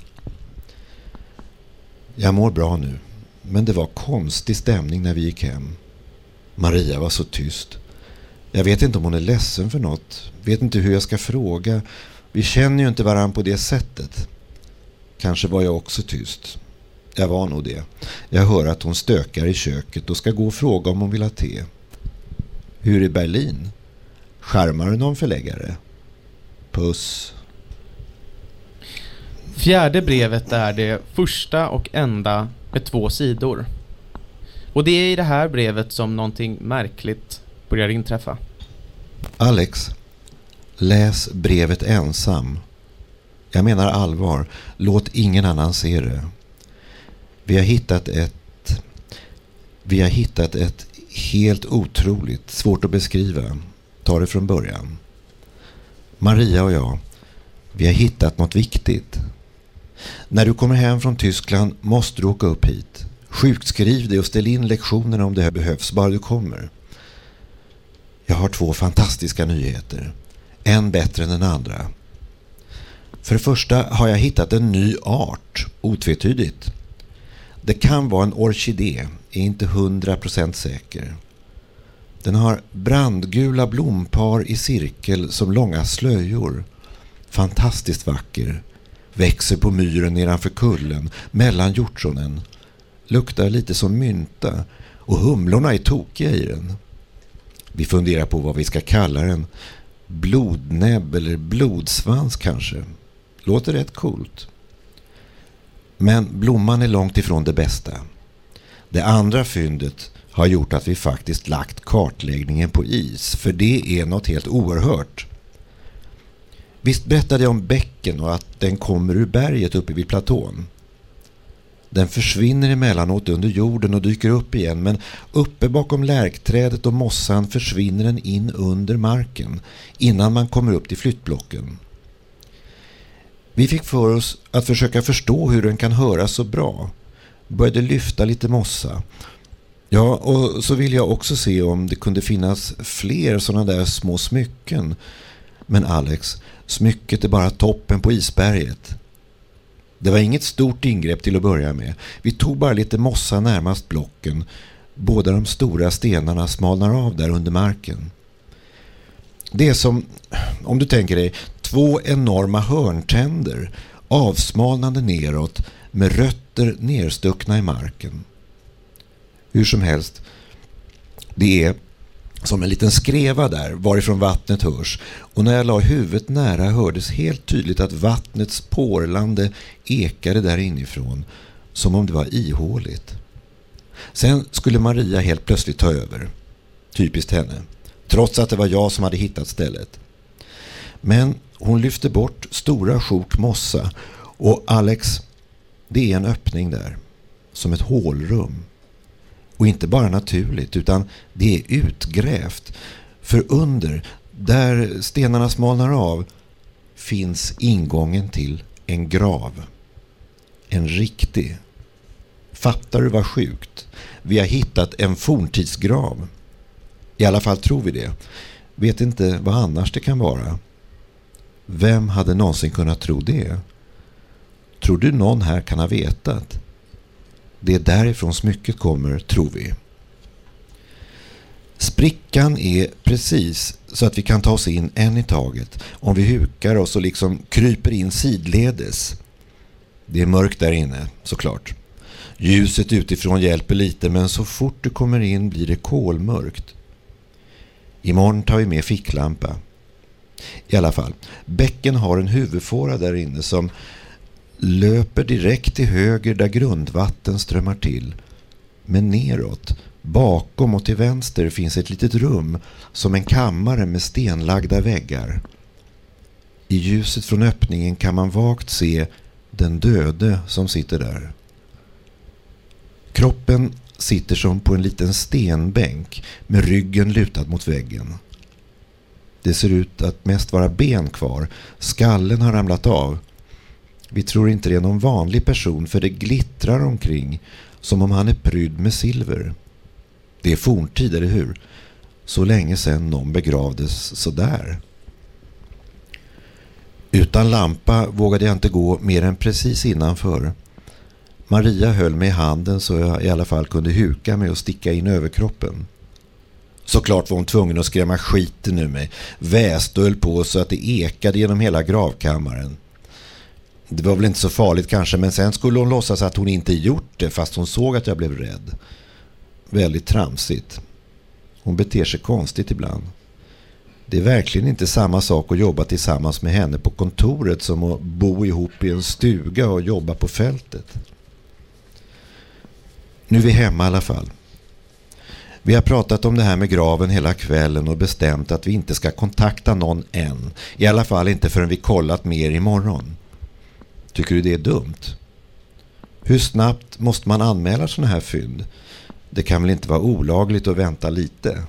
Jag mår bra nu. Men det var konstig stämning när vi gick hem. Maria var så tyst. Jag vet inte om hon är ledsen för något. Vet inte hur jag ska fråga. Vi känner ju inte varandra på det sättet. Kanske var jag också tyst. Jag var nog det. Jag hör att hon stökar i köket och ska gå och fråga om hon vill ha te. Hur är Berlin? Skärmar du någon förläggare? Puss. Fjärde brevet är det första och enda med två sidor. Och det är i det här brevet som någonting märkligt börjar inträffa. Alex, läs brevet ensam. Jag menar allvar. Låt ingen annan se det. Vi har hittat ett... Vi har hittat ett helt otroligt, svårt att beskriva. Ta det från början. Maria och jag, vi har hittat något viktigt. När du kommer hem från Tyskland måste du åka upp hit. Sjukskriv dig och ställ in lektionerna om det behövs, bara du kommer. Jag har två fantastiska nyheter. En bättre än den andra. För det första har jag hittat en ny art, otvetydigt. Det kan vara en orkidé, är inte hundra procent säker. Den har brandgula blompar i cirkel som långa slöjor. Fantastiskt vacker. Växer på myren nedanför kullen, mellan hjortronen. Luktar lite som mynta och humlorna är tokiga i den. Vi funderar på vad vi ska kalla den. Blodnäbb eller blodsvans kanske. Låter rätt coolt. Men blomman är långt ifrån det bästa. Det andra fyndet har gjort att vi faktiskt lagt kartläggningen på is. För det är något helt oerhört. Visst berättade jag om bäcken och att den kommer ur berget uppe vid platån. Den försvinner emellanåt under jorden och dyker upp igen men uppe bakom lärkträdet och mossan försvinner den in under marken innan man kommer upp till flyttblocken. Vi fick för oss att försöka förstå hur den kan höra så bra. Började lyfta lite mossa. Ja, och så vill jag också se om det kunde finnas fler sådana där små smycken. Men Alex, smycket är bara toppen på isberget. Det var inget stort ingrepp till att börja med. Vi tog bara lite mossa närmast blocken. Båda de stora stenarna smalnar av där under marken. Det är som, om du tänker dig, två enorma hörntänder avsmalnande neråt med rötter nerstuckna i marken. Hur som helst, det är som en liten skreva där varifrån vattnet hörs och när jag la huvudet nära hördes helt tydligt att vattnets porlande ekade där inifrån som om det var ihåligt. Sen skulle Maria helt plötsligt ta över. Typiskt henne. Trots att det var jag som hade hittat stället. Men hon lyfte bort stora sjok mossa och Alex, det är en öppning där. Som ett hålrum. Och inte bara naturligt utan det är utgrävt. För under, där stenarna smalnar av, finns ingången till en grav. En riktig. Fattar du vad sjukt? Vi har hittat en forntidsgrav. I alla fall tror vi det. Vet inte vad annars det kan vara. Vem hade någonsin kunnat tro det? Tror du någon här kan ha vetat? Det är därifrån smycket kommer, tror vi. Sprickan är precis så att vi kan ta oss in en i taget om vi hukar oss och liksom kryper in sidledes. Det är mörkt där inne, såklart. Ljuset utifrån hjälper lite men så fort du kommer in blir det kolmörkt. Imorgon tar vi med ficklampa. I alla fall, bäcken har en huvudfåra där inne som löper direkt till höger där grundvatten strömmar till. Men neråt, bakom och till vänster finns ett litet rum som en kammare med stenlagda väggar. I ljuset från öppningen kan man vagt se den döde som sitter där. Kroppen sitter som på en liten stenbänk med ryggen lutad mot väggen. Det ser ut att mest vara ben kvar. Skallen har ramlat av vi tror inte det är någon vanlig person för det glittrar omkring som om han är prydd med silver. Det är forntid, eller hur? Så länge sedan någon begravdes sådär. Utan lampa vågade jag inte gå mer än precis innanför. Maria höll mig i handen så jag i alla fall kunde huka mig och sticka in överkroppen. Såklart var hon tvungen att skrämma skiten ur mig. Väste och höll på så att det ekade genom hela gravkammaren. Det var väl inte så farligt kanske men sen skulle hon låtsas att hon inte gjort det fast hon såg att jag blev rädd. Väldigt tramsigt. Hon beter sig konstigt ibland. Det är verkligen inte samma sak att jobba tillsammans med henne på kontoret som att bo ihop i en stuga och jobba på fältet. Nu är vi hemma i alla fall. Vi har pratat om det här med graven hela kvällen och bestämt att vi inte ska kontakta någon än. I alla fall inte förrän vi kollat mer imorgon. Tycker du det är dumt? Hur snabbt måste man anmäla sådana här fynd? Det kan väl inte vara olagligt att vänta lite?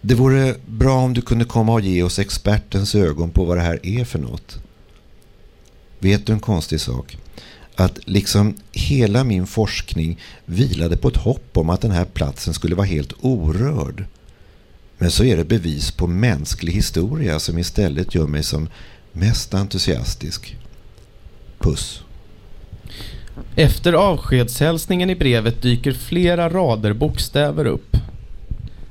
Det vore bra om du kunde komma och ge oss expertens ögon på vad det här är för något. Vet du en konstig sak? Att liksom hela min forskning vilade på ett hopp om att den här platsen skulle vara helt orörd. Men så är det bevis på mänsklig historia som istället gör mig som mest entusiastisk. Puss. Efter avskedshälsningen i brevet dyker flera rader bokstäver upp.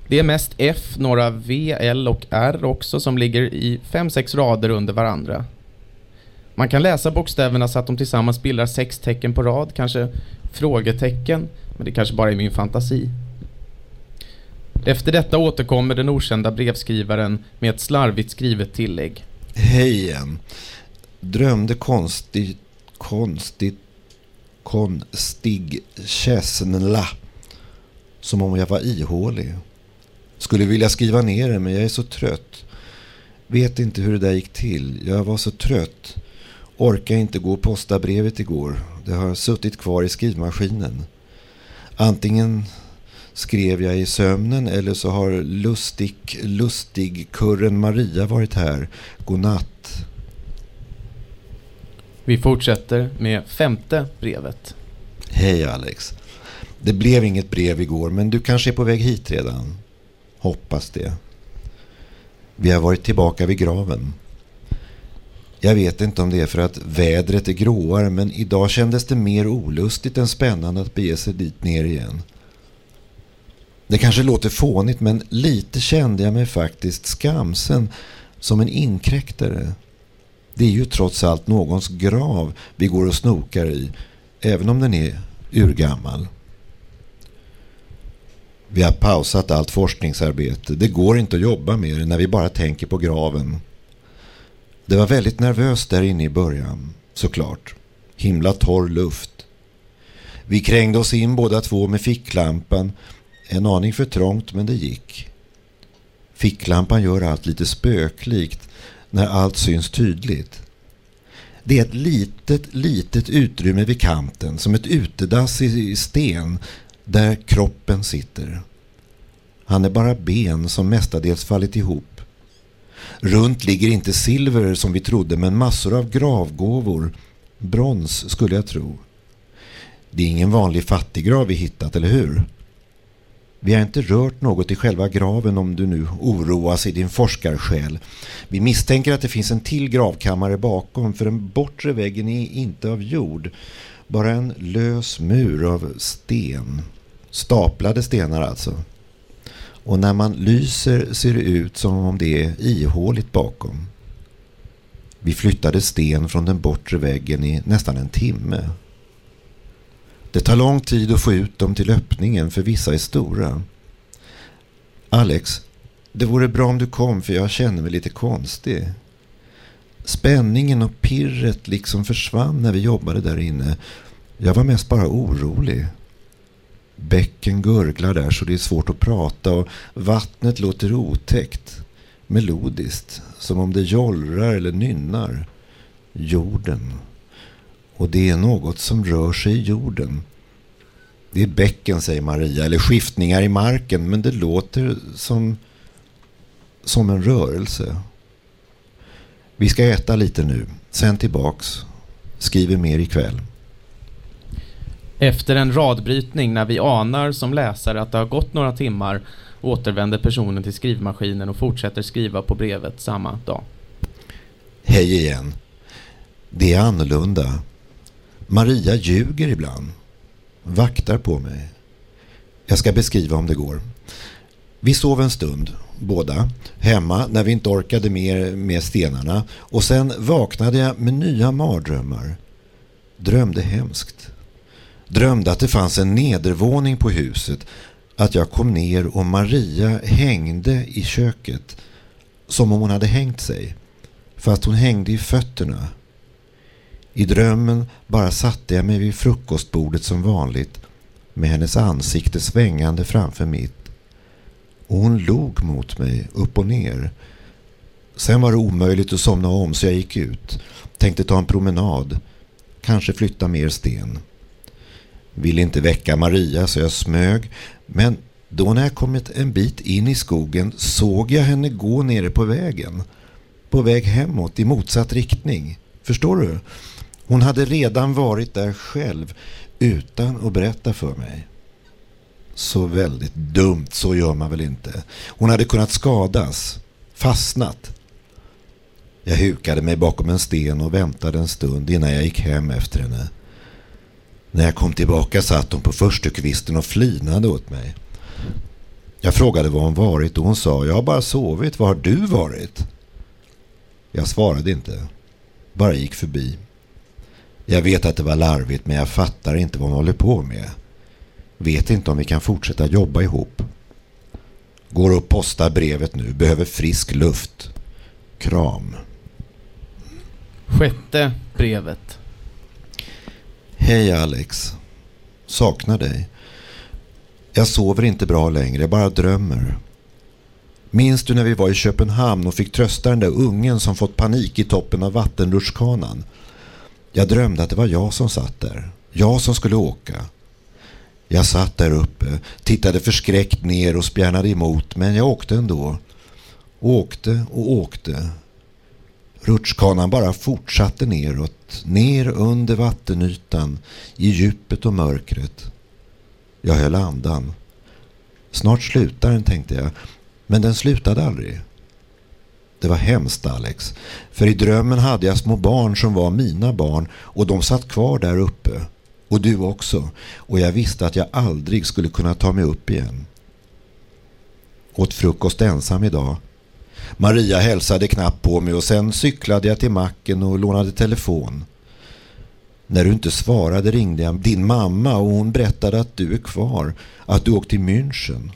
Det är mest F, några V, L och R också som ligger i 5-6 rader under varandra. Man kan läsa bokstäverna så att de tillsammans bildar sex tecken på rad, kanske frågetecken, men det kanske bara är min fantasi. Efter detta återkommer den okända brevskrivaren med ett slarvigt skrivet tillägg. Hej igen. Drömde konstigt, konstigt, konstig känsla. Som om jag var ihålig. Skulle vilja skriva ner det men jag är så trött. Vet inte hur det där gick till. Jag var så trött. Orkar inte gå och posta brevet igår. Det har suttit kvar i skrivmaskinen. Antingen skrev jag i sömnen eller så har lustig, lustig kurren Maria varit här. Godnatt. Vi fortsätter med femte brevet. Hej Alex. Det blev inget brev igår men du kanske är på väg hit redan. Hoppas det. Vi har varit tillbaka vid graven. Jag vet inte om det är för att vädret är gråare men idag kändes det mer olustigt än spännande att bege sig dit ner igen. Det kanske låter fånigt men lite kände jag mig faktiskt skamsen som en inkräktare. Det är ju trots allt någons grav vi går och snokar i även om den är urgammal. Vi har pausat allt forskningsarbete. Det går inte att jobba med det när vi bara tänker på graven. Det var väldigt nervöst där inne i början, såklart. Himla torr luft. Vi krängde oss in båda två med ficklampan. En aning för trångt men det gick. Ficklampan gör allt lite spöklikt när allt syns tydligt. Det är ett litet, litet utrymme vid kanten som ett utedass i sten där kroppen sitter. Han är bara ben som mestadels fallit ihop. Runt ligger inte silver som vi trodde men massor av gravgåvor. Brons skulle jag tro. Det är ingen vanlig fattiggrav vi hittat, eller hur? Vi har inte rört något i själva graven om du nu oroas i din forskarsjäl. Vi misstänker att det finns en till gravkammare bakom för den bortre väggen är inte av jord. Bara en lös mur av sten. Staplade stenar alltså. Och när man lyser ser det ut som om det är ihåligt bakom. Vi flyttade sten från den bortre väggen i nästan en timme. Det tar lång tid att få ut dem till öppningen för vissa är stora. Alex, det vore bra om du kom för jag känner mig lite konstig. Spänningen och pirret liksom försvann när vi jobbade där inne. Jag var mest bara orolig. Bäcken gurglar där så det är svårt att prata och vattnet låter otäckt. Melodiskt, som om det jollrar eller nynnar. Jorden. Och det är något som rör sig i jorden. Det är bäcken, säger Maria, eller skiftningar i marken, men det låter som, som en rörelse. Vi ska äta lite nu, sen tillbaks. Skriver mer ikväll. Efter en radbrytning när vi anar som läsare att det har gått några timmar återvänder personen till skrivmaskinen och fortsätter skriva på brevet samma dag. Hej igen. Det är annorlunda. Maria ljuger ibland. Vaktar på mig. Jag ska beskriva om det går. Vi sov en stund, båda, hemma när vi inte orkade mer med stenarna. Och sen vaknade jag med nya mardrömmar. Drömde hemskt. Drömde att det fanns en nedervåning på huset. Att jag kom ner och Maria hängde i köket. Som om hon hade hängt sig. Fast hon hängde i fötterna. I drömmen bara satte jag mig vid frukostbordet som vanligt med hennes ansikte svängande framför mitt. Och hon log mot mig upp och ner. Sen var det omöjligt att somna om så jag gick ut. Tänkte ta en promenad. Kanske flytta mer sten. Ville inte väcka Maria så jag smög. Men då när jag kommit en bit in i skogen såg jag henne gå nere på vägen. På väg hemåt i motsatt riktning. Förstår du? Hon hade redan varit där själv utan att berätta för mig. Så väldigt dumt, så gör man väl inte. Hon hade kunnat skadas, fastnat. Jag hukade mig bakom en sten och väntade en stund innan jag gick hem efter henne. När jag kom tillbaka satt hon på förstukvisten och flinade åt mig. Jag frågade var hon varit och hon sa, jag har bara sovit, var har du varit? Jag svarade inte, bara gick förbi. Jag vet att det var larvigt men jag fattar inte vad hon håller på med. Vet inte om vi kan fortsätta jobba ihop. Går och postar brevet nu, behöver frisk luft. Kram. Sjätte brevet. Hej Alex. Saknar dig. Jag sover inte bra längre, jag bara drömmer. Minns du när vi var i Köpenhamn och fick trösta den där ungen som fått panik i toppen av vattenrutschkanan? Jag drömde att det var jag som satt där. Jag som skulle åka. Jag satt där uppe, tittade förskräckt ner och spjärnade emot men jag åkte ändå. Åkte och åkte. Rutschkanan bara fortsatte neråt, ner under vattenytan, i djupet och mörkret. Jag höll andan. Snart slutar den tänkte jag, men den slutade aldrig. Det var hemskt Alex, för i drömmen hade jag små barn som var mina barn och de satt kvar där uppe. Och du också. Och jag visste att jag aldrig skulle kunna ta mig upp igen. Åt frukost ensam idag. Maria hälsade knappt på mig och sen cyklade jag till macken och lånade telefon. När du inte svarade ringde jag din mamma och hon berättade att du är kvar. Att du åkt till München.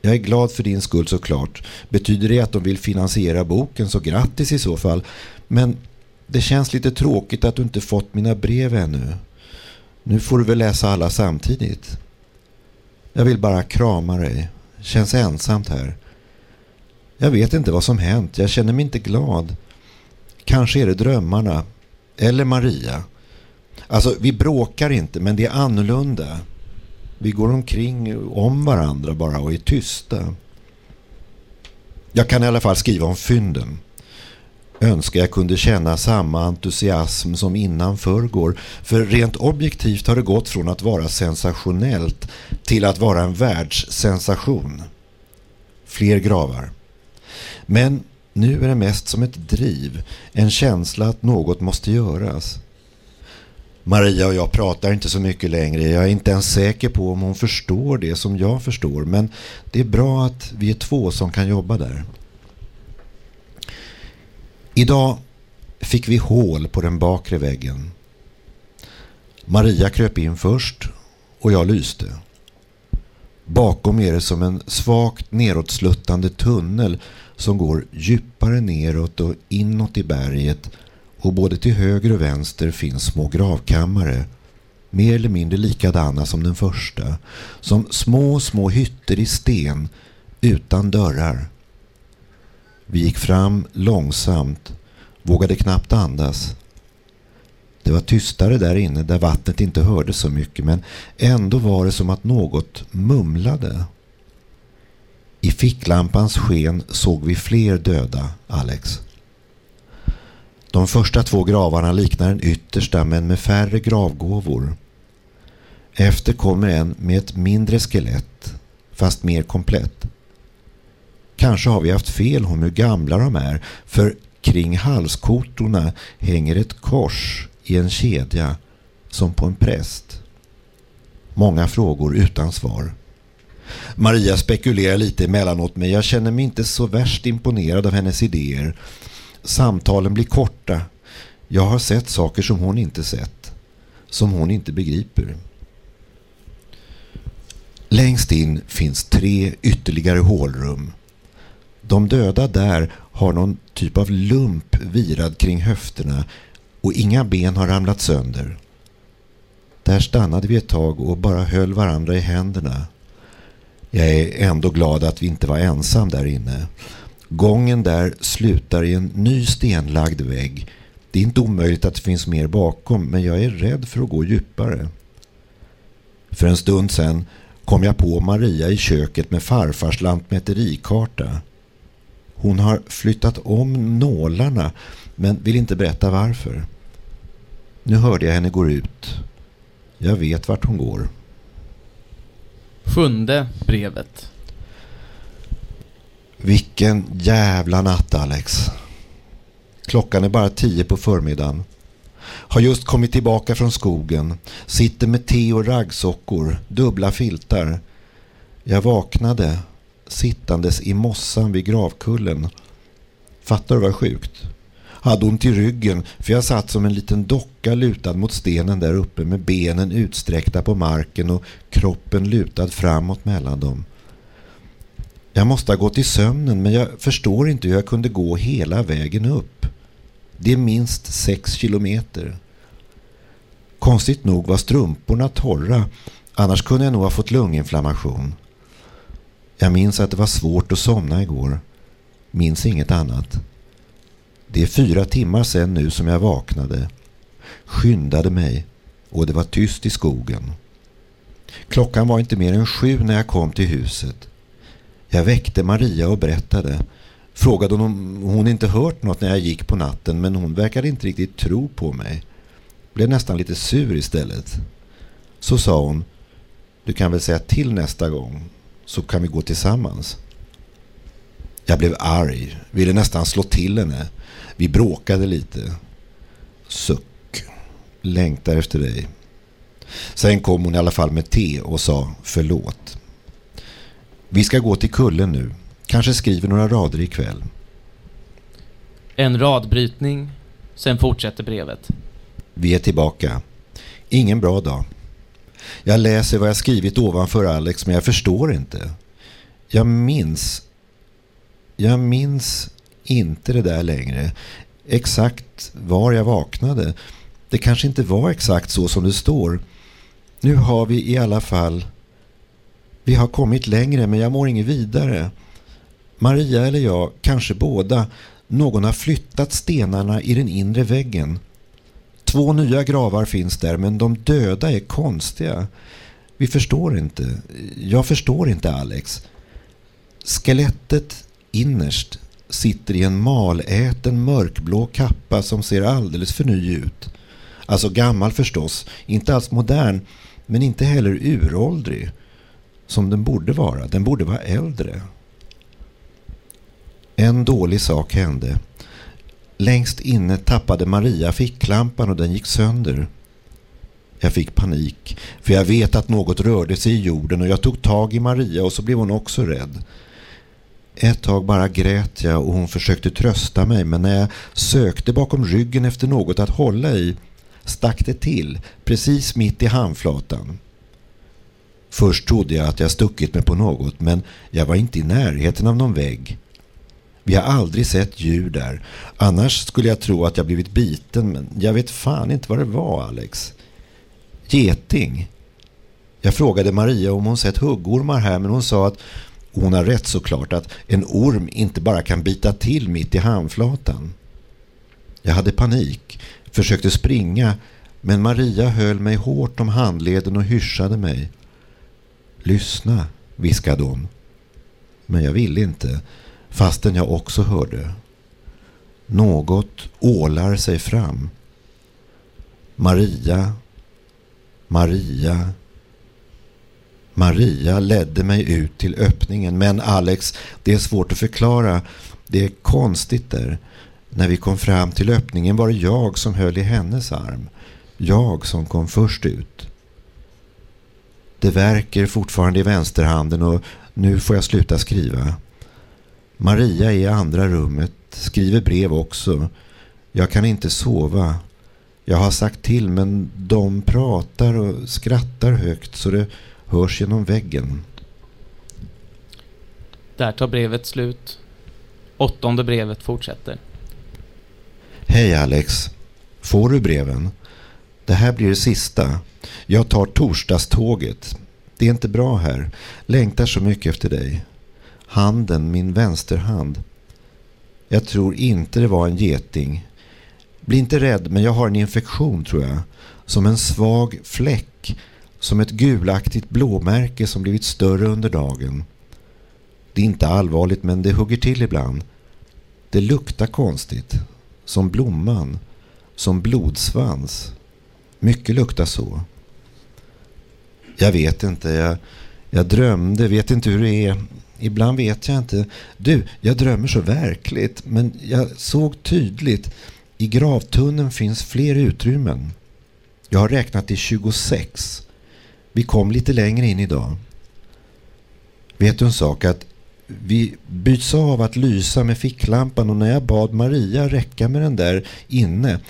Jag är glad för din skull såklart. Betyder det att de vill finansiera boken så grattis i så fall. Men det känns lite tråkigt att du inte fått mina brev ännu. Nu får du väl läsa alla samtidigt. Jag vill bara krama dig. Känns ensamt här. Jag vet inte vad som hänt. Jag känner mig inte glad. Kanske är det drömmarna. Eller Maria. Alltså, vi bråkar inte, men det är annorlunda. Vi går omkring om varandra bara och är tysta. Jag kan i alla fall skriva om fynden. Önskar jag kunde känna samma entusiasm som innan förrgår. För rent objektivt har det gått från att vara sensationellt till att vara en världssensation. Fler gravar. Men nu är det mest som ett driv. En känsla att något måste göras. Maria och jag pratar inte så mycket längre. Jag är inte ens säker på om hon förstår det som jag förstår. Men det är bra att vi är två som kan jobba där. Idag fick vi hål på den bakre väggen. Maria kröp in först och jag lyste. Bakom är det som en svagt nedåtsluttande tunnel som går djupare neråt och inåt i berget och både till höger och vänster finns små gravkammare mer eller mindre likadana som den första som små små hytter i sten utan dörrar vi gick fram långsamt, vågade knappt andas. Det var tystare där inne där vattnet inte hörde så mycket men ändå var det som att något mumlade. I ficklampans sken såg vi fler döda, Alex. De första två gravarna liknar den yttersta men med färre gravgåvor. Efter kommer en med ett mindre skelett, fast mer komplett. Kanske har vi haft fel om hur gamla de är för kring halskotorna hänger ett kors i en kedja som på en präst. Många frågor utan svar. Maria spekulerar lite emellanåt men jag känner mig inte så värst imponerad av hennes idéer. Samtalen blir korta. Jag har sett saker som hon inte sett. Som hon inte begriper. Längst in finns tre ytterligare hålrum. De döda där har någon typ av lump virad kring höfterna och inga ben har ramlat sönder. Där stannade vi ett tag och bara höll varandra i händerna. Jag är ändå glad att vi inte var ensam där inne. Gången där slutar i en ny stenlagd vägg. Det är inte omöjligt att det finns mer bakom men jag är rädd för att gå djupare. För en stund sen kom jag på Maria i köket med farfars lantmäterikarta. Hon har flyttat om nålarna men vill inte berätta varför. Nu hörde jag henne gå ut. Jag vet vart hon går. Sjunde brevet. Vilken jävla natt Alex. Klockan är bara tio på förmiddagen. Har just kommit tillbaka från skogen. Sitter med te och raggsockor, dubbla filtar. Jag vaknade sittandes i mossan vid gravkullen. Fattar du vad sjukt? Hade ont i ryggen för jag satt som en liten docka lutad mot stenen där uppe med benen utsträckta på marken och kroppen lutad framåt mellan dem. Jag måste ha gått i sömnen men jag förstår inte hur jag kunde gå hela vägen upp. Det är minst sex kilometer. Konstigt nog var strumporna torra annars kunde jag nog ha fått lunginflammation. Jag minns att det var svårt att somna igår. Minns inget annat. Det är fyra timmar sedan nu som jag vaknade. Skyndade mig och det var tyst i skogen. Klockan var inte mer än sju när jag kom till huset. Jag väckte Maria och berättade. Frågade om hon inte hört något när jag gick på natten men hon verkade inte riktigt tro på mig. Blev nästan lite sur istället. Så sa hon, du kan väl säga till nästa gång så kan vi gå tillsammans. Jag blev arg, ville nästan slå till henne. Vi bråkade lite. Suck. Längtar efter dig. Sen kom hon i alla fall med te och sa förlåt. Vi ska gå till kullen nu. Kanske skriver några rader ikväll. En radbrytning, sen fortsätter brevet. Vi är tillbaka. Ingen bra dag. Jag läser vad jag skrivit ovanför Alex men jag förstår inte. Jag minns... Jag minns inte det där längre. Exakt var jag vaknade. Det kanske inte var exakt så som det står. Nu har vi i alla fall... Vi har kommit längre men jag mår inget vidare. Maria eller jag, kanske båda. Någon har flyttat stenarna i den inre väggen. Två nya gravar finns där men de döda är konstiga. Vi förstår inte. Jag förstår inte Alex. Skelettet innerst sitter i en maläten mörkblå kappa som ser alldeles för ny ut. Alltså gammal förstås, inte alls modern men inte heller uråldrig. Som den borde vara, den borde vara äldre. En dålig sak hände. Längst inne tappade Maria ficklampan och den gick sönder. Jag fick panik, för jag vet att något rörde sig i jorden och jag tog tag i Maria och så blev hon också rädd. Ett tag bara grät jag och hon försökte trösta mig men när jag sökte bakom ryggen efter något att hålla i stack det till precis mitt i handflatan. Först trodde jag att jag stuckit mig på något men jag var inte i närheten av någon vägg. Vi har aldrig sett djur där. Annars skulle jag tro att jag blivit biten men jag vet fan inte vad det var Alex. Geting. Jag frågade Maria om hon sett huggormar här men hon sa att hon har rätt såklart att en orm inte bara kan bita till mitt i handflatan. Jag hade panik, försökte springa men Maria höll mig hårt om handleden och hyschade mig. Lyssna, viskade hon. Men jag ville inte, fastän jag också hörde. Något ålar sig fram. Maria, Maria, Maria ledde mig ut till öppningen. Men Alex, det är svårt att förklara. Det är konstigt där. När vi kom fram till öppningen var det jag som höll i hennes arm. Jag som kom först ut. Det verkar fortfarande i vänsterhanden och nu får jag sluta skriva. Maria är i andra rummet, skriver brev också. Jag kan inte sova. Jag har sagt till men de pratar och skrattar högt så det hörs genom väggen. Där tar brevet slut. Åttonde brevet fortsätter. Hej Alex. Får du breven? Det här blir det sista. Jag tar torsdagståget. Det är inte bra här. Längtar så mycket efter dig. Handen, min vänsterhand. Jag tror inte det var en geting. Bli inte rädd, men jag har en infektion tror jag. Som en svag fläck Som ett gulaktigt blåmärke som blivit större under dagen. Det är inte allvarligt men det hugger till ibland. Det luktar konstigt. Som blomman. Som blodsvans. Mycket luktar så. Jag vet inte. Jag, jag drömde. Vet inte hur det är. Ibland vet jag inte. Du, jag drömmer så verkligt. Men jag såg tydligt. I gravtunneln finns fler utrymmen. Jag har räknat till 26. Vi kom lite längre in idag. Vet du en sak? Att vi byts av att lysa med ficklampan och när jag bad Maria räcka med den där inne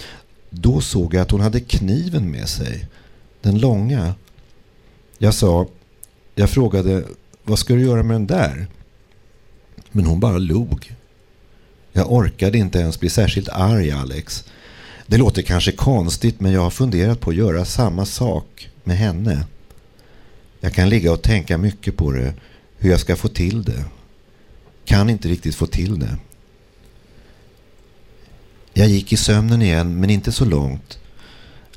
då såg jag att hon hade kniven med sig. Den långa. Jag sa, jag frågade, vad ska du göra med den där? Men hon bara log. Jag orkade inte ens bli särskilt arg, Alex. Det låter kanske konstigt men jag har funderat på att göra samma sak med henne. Jag kan ligga och tänka mycket på det, hur jag ska få till det. Kan inte riktigt få till det. Jag gick i sömnen igen men inte så långt.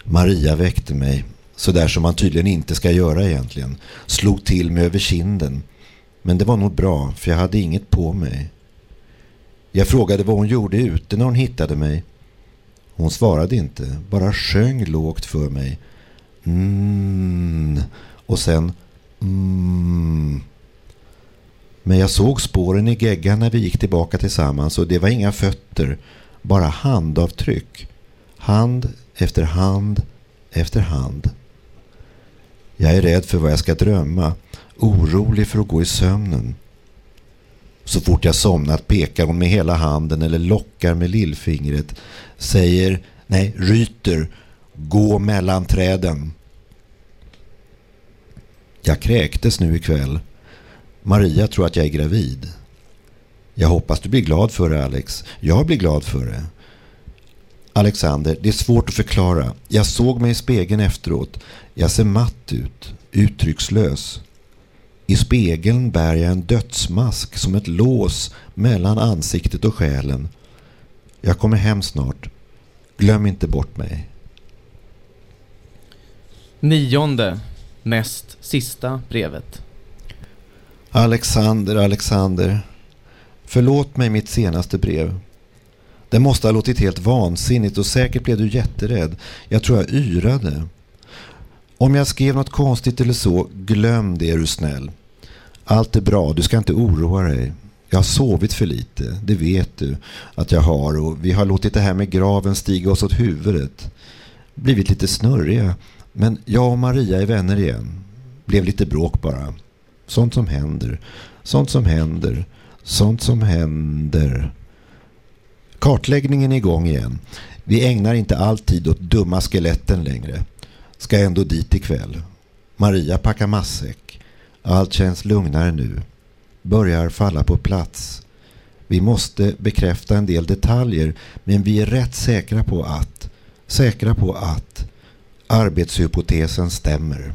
Maria väckte mig, så där som man tydligen inte ska göra egentligen. Slog till mig över kinden. Men det var nog bra för jag hade inget på mig. Jag frågade vad hon gjorde ute när hon hittade mig. Hon svarade inte, bara sjöng lågt för mig. Mm. Och sen mm. Men jag såg spåren i geggan när vi gick tillbaka tillsammans och det var inga fötter, bara handavtryck. Hand efter hand efter hand. Jag är rädd för vad jag ska drömma, orolig för att gå i sömnen. Så fort jag somnat pekar hon med hela handen eller lockar med lillfingret. Säger, nej, ryter, gå mellan träden. Jag kräktes nu ikväll. Maria tror att jag är gravid. Jag hoppas du blir glad för det Alex. Jag blir glad för det. Alexander, det är svårt att förklara. Jag såg mig i spegeln efteråt. Jag ser matt ut, uttryckslös. I spegeln bär jag en dödsmask som ett lås mellan ansiktet och själen. Jag kommer hem snart. Glöm inte bort mig. Nionde, näst sista brevet. Alexander, Alexander. Förlåt mig mitt senaste brev. Det måste ha låtit helt vansinnigt och säkert blev du jätterädd. Jag tror jag yrade. Om jag skrev något konstigt eller så, glöm det är du snäll. Allt är bra, du ska inte oroa dig. Jag har sovit för lite, det vet du att jag har och vi har låtit det här med graven stiga oss åt huvudet. Blivit lite snurriga, men jag och Maria är vänner igen. Blev lite bråk bara. Sånt som händer, sånt som händer, sånt som händer. Kartläggningen är igång igen. Vi ägnar inte all tid åt dumma skeletten längre. Ska ändå dit ikväll. Maria packar matsäck. Allt känns lugnare nu. Börjar falla på plats. Vi måste bekräfta en del detaljer men vi är rätt säkra på att säkra på att arbetshypotesen stämmer.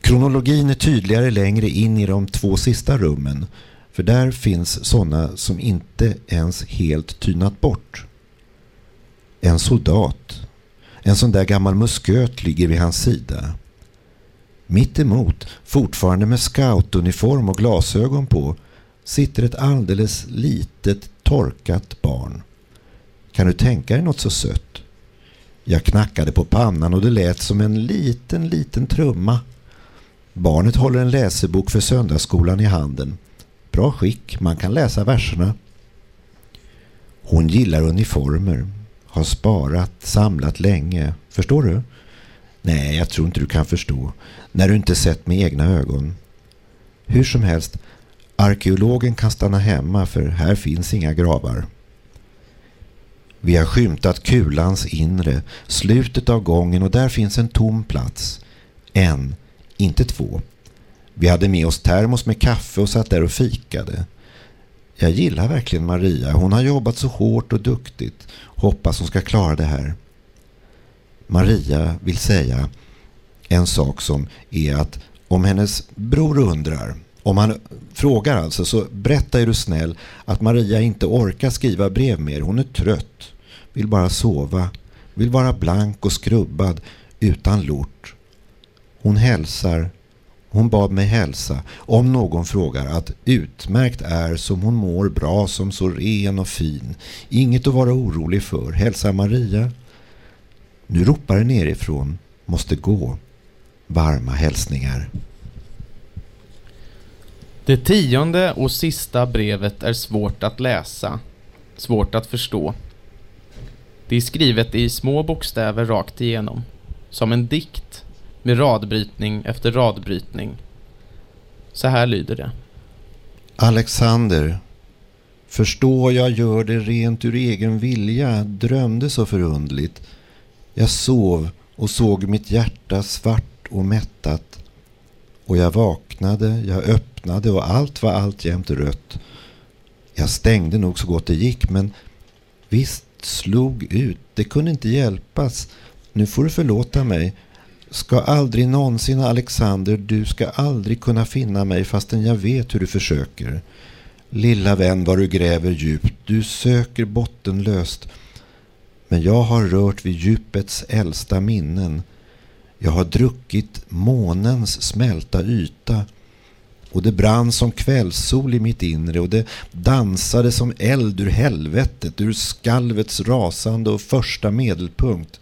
Kronologin är tydligare längre in i de två sista rummen för där finns sådana som inte ens helt tynat bort. En soldat. En sån där gammal musköt ligger vid hans sida. Mitt emot, fortfarande med scoutuniform och glasögon på, sitter ett alldeles litet torkat barn. Kan du tänka dig något så sött? Jag knackade på pannan och det lät som en liten, liten trumma. Barnet håller en läsebok för söndagsskolan i handen. Bra skick, man kan läsa verserna. Hon gillar uniformer. Har sparat, samlat länge. Förstår du? Nej, jag tror inte du kan förstå. När du inte sett med egna ögon. Hur som helst, arkeologen kan stanna hemma för här finns inga gravar. Vi har skymtat kulans inre, slutet av gången och där finns en tom plats. En, inte två. Vi hade med oss termos med kaffe och satt där och fikade. Jag gillar verkligen Maria. Hon har jobbat så hårt och duktigt. Hoppas hon ska klara det här. Maria vill säga en sak som är att om hennes bror undrar, om han frågar alltså, så berätta är du snäll att Maria inte orkar skriva brev mer. Hon är trött, vill bara sova, vill vara blank och skrubbad utan lort. Hon hälsar, hon bad mig hälsa om någon frågar att utmärkt är som hon mår bra som så ren och fin. Inget att vara orolig för. Hälsa Maria. Nu ropar det nerifrån. Måste gå. Varma hälsningar. Det tionde och sista brevet är svårt att läsa. Svårt att förstå. Det är skrivet i små bokstäver rakt igenom. Som en dikt med radbrytning efter radbrytning. Så här lyder det. Alexander, förstå jag gör det rent ur egen vilja, drömde så förundligt. Jag sov och såg mitt hjärta svart och mättat. Och jag vaknade, jag öppnade och allt var alltjämt rött. Jag stängde nog så gott det gick men visst slog ut. Det kunde inte hjälpas. Nu får du förlåta mig. Ska aldrig någonsin Alexander, du ska aldrig kunna finna mig fastän jag vet hur du försöker. Lilla vän vad du gräver djupt, du söker bottenlöst. Men jag har rört vid djupets äldsta minnen. Jag har druckit månens smälta yta och det brann som kvällssol i mitt inre och det dansade som eld ur helvetet, ur skalvets rasande och första medelpunkt.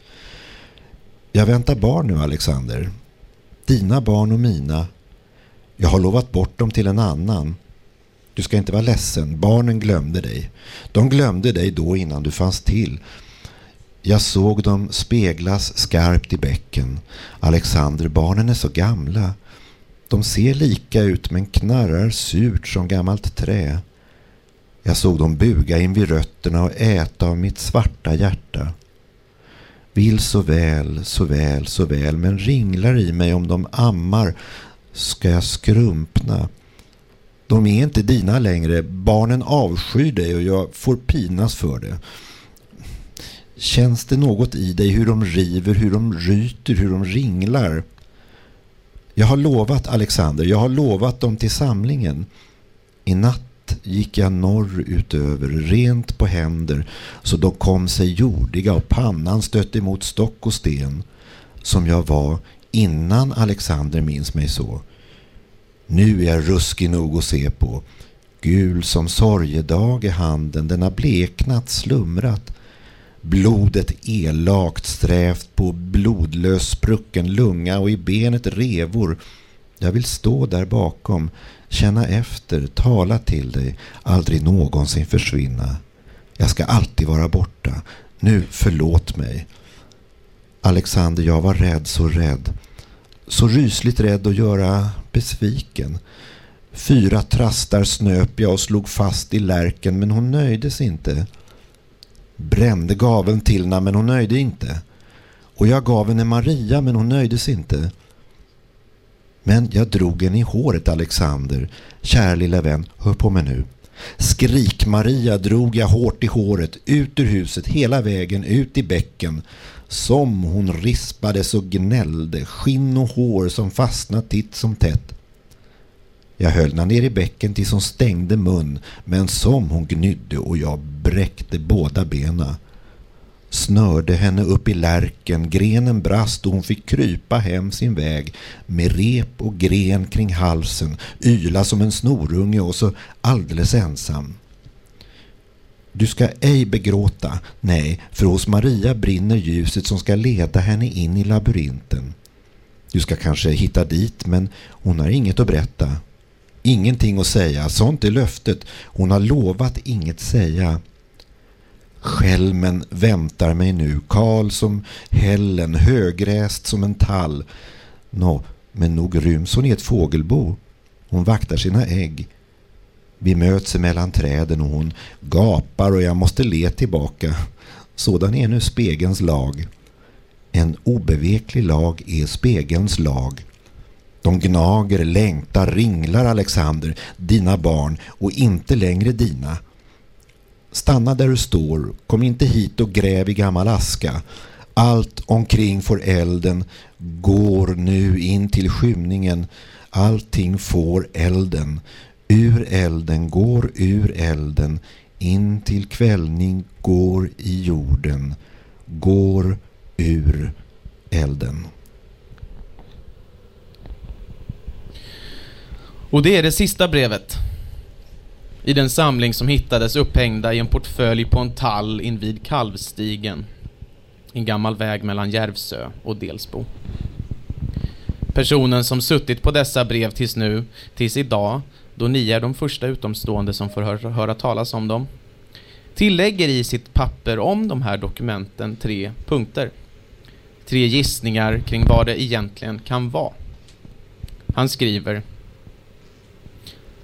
Jag väntar barn nu Alexander. Dina barn och mina. Jag har lovat bort dem till en annan. Du ska inte vara ledsen, barnen glömde dig. De glömde dig då innan du fanns till. Jag såg dem speglas skarpt i bäcken. Alexander, barnen är så gamla. De ser lika ut men knarrar surt som gammalt trä. Jag såg dem buga in vid rötterna och äta av mitt svarta hjärta. Vill så väl, så väl, så väl men ringlar i mig om de ammar ska jag skrumpna. De är inte dina längre. Barnen avskyr dig och jag får pinas för det. Känns det något i dig hur de river, hur de ryter, hur de ringlar? Jag har lovat Alexander, jag har lovat dem till samlingen. I natt gick jag norr utöver, rent på händer, så de kom sig jordiga och pannan stötte emot stock och sten, som jag var innan Alexander minns mig så. Nu är jag ruskig nog att se på. Gul som sorgedag i handen, den har bleknat, slumrat. Blodet elakt strävt på blodlös sprucken lunga och i benet revor. Jag vill stå där bakom, känna efter, tala till dig, aldrig någonsin försvinna. Jag ska alltid vara borta. Nu förlåt mig. Alexander, jag var rädd, så rädd. Så rysligt rädd att göra besviken. Fyra trastar snöp jag och slog fast i lärken men hon nöjdes inte brände gaveln till henne men hon nöjde inte. Och jag gav henne Maria men hon nöjdes inte. Men jag drog henne i håret Alexander. Kär lilla vän, hör på mig nu. Skrik Maria drog jag hårt i håret, ut ur huset, hela vägen, ut i bäcken. Som hon rispades och gnällde, skinn och hår som fastnat titt som tätt. Jag höll henne ner i bäcken tills hon stängde mun, men som hon gnydde och jag bräckte båda bena. Snörde henne upp i lärken, grenen brast och hon fick krypa hem sin väg med rep och gren kring halsen, yla som en snorunge och så alldeles ensam. Du ska ej begråta, nej, för hos Maria brinner ljuset som ska leda henne in i labyrinten. Du ska kanske hitta dit, men hon har inget att berätta. Ingenting att säga, sånt är löftet. Hon har lovat inget säga. Skälmen väntar mig nu, kal som hällen, högräst som en tall. Nå, men nog ryms hon i ett fågelbo. Hon vaktar sina ägg. Vi möts mellan träden och hon gapar och jag måste le tillbaka. Sådan är nu spegelns lag. En obeveklig lag är spegelns lag. De gnager, längtar, ringlar Alexander, dina barn och inte längre dina. Stanna där du står, kom inte hit och gräv i gammal aska. Allt omkring får elden, går nu in till skymningen. Allting får elden. Ur elden går ur elden, in till kvällning går i jorden, går ur elden. Och det är det sista brevet i den samling som hittades upphängda i en portfölj på en tall invid Kalvstigen. En gammal väg mellan Järvsö och Delsbo. Personen som suttit på dessa brev tills nu, tills idag, då ni är de första utomstående som får höra, höra talas om dem, tillägger i sitt papper om de här dokumenten tre punkter. Tre gissningar kring vad det egentligen kan vara. Han skriver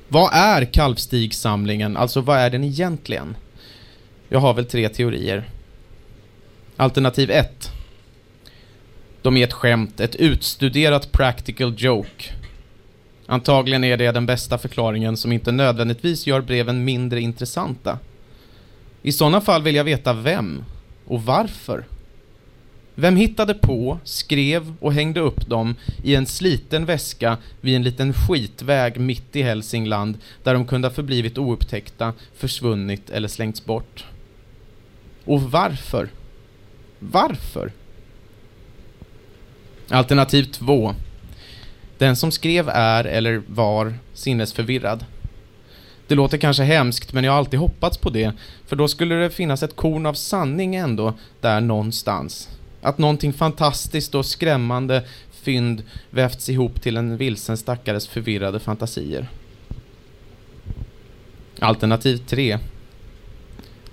vad är Kalvstigssamlingen? Alltså vad är den egentligen? Jag har väl tre teorier. Alternativ 1. De är ett skämt, ett utstuderat practical joke. Antagligen är det den bästa förklaringen som inte nödvändigtvis gör breven mindre intressanta. I sådana fall vill jag veta vem och varför. Vem hittade på, skrev och hängde upp dem i en sliten väska vid en liten skitväg mitt i Hälsingland där de kunde ha förblivit oupptäckta, försvunnit eller slängts bort? Och varför? Varför? Alternativ 2. Den som skrev är eller var sinnesförvirrad. Det låter kanske hemskt, men jag har alltid hoppats på det, för då skulle det finnas ett korn av sanning ändå där någonstans. Att någonting fantastiskt och skrämmande fynd vävts ihop till en vilsen stackares förvirrade fantasier. Alternativ 3.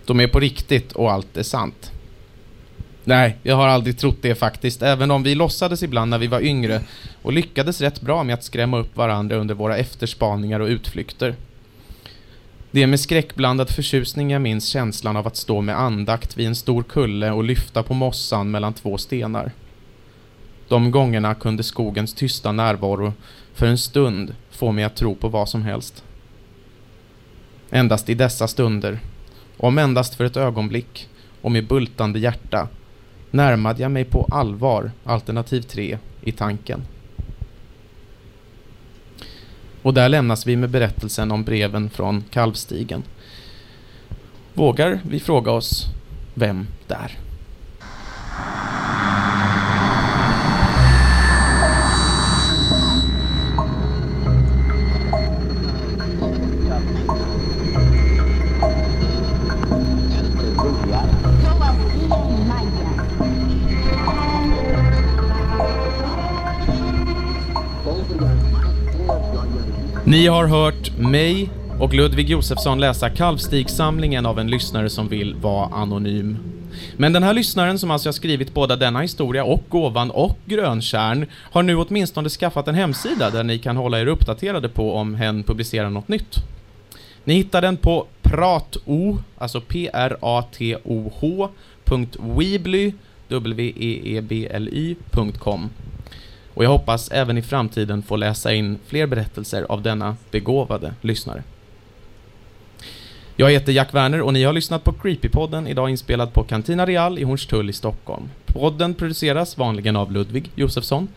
De är på riktigt och allt är sant. Nej, jag har aldrig trott det faktiskt, även om vi låtsades ibland när vi var yngre och lyckades rätt bra med att skrämma upp varandra under våra efterspaningar och utflykter. Det är med skräckblandad förtjusning jag minns känslan av att stå med andakt vid en stor kulle och lyfta på mossan mellan två stenar. De gångerna kunde skogens tysta närvaro för en stund få mig att tro på vad som helst. Endast i dessa stunder, om endast för ett ögonblick och med bultande hjärta, närmade jag mig på allvar alternativ 3 i tanken. Och där lämnas vi med berättelsen om breven från Kalvstigen. Vågar vi fråga oss, vem där? Ni har hört mig och Ludvig Josefsson läsa Kalvstigssamlingen av en lyssnare som vill vara anonym. Men den här lyssnaren som alltså har skrivit både denna historia och gåvan och grönkärn har nu åtminstone skaffat en hemsida där ni kan hålla er uppdaterade på om hen publicerar något nytt. Ni hittar den på prato, alltså p-r-a-t-o-h, .weebly, w-e-e-b-l-y.com. Och jag hoppas även i framtiden få läsa in fler berättelser av denna begåvade lyssnare. Jag heter Jack Werner och ni har lyssnat på Creepypodden, idag inspelad på Cantina Real i Hornstull i Stockholm. Podden produceras vanligen av Ludvig Josefsson,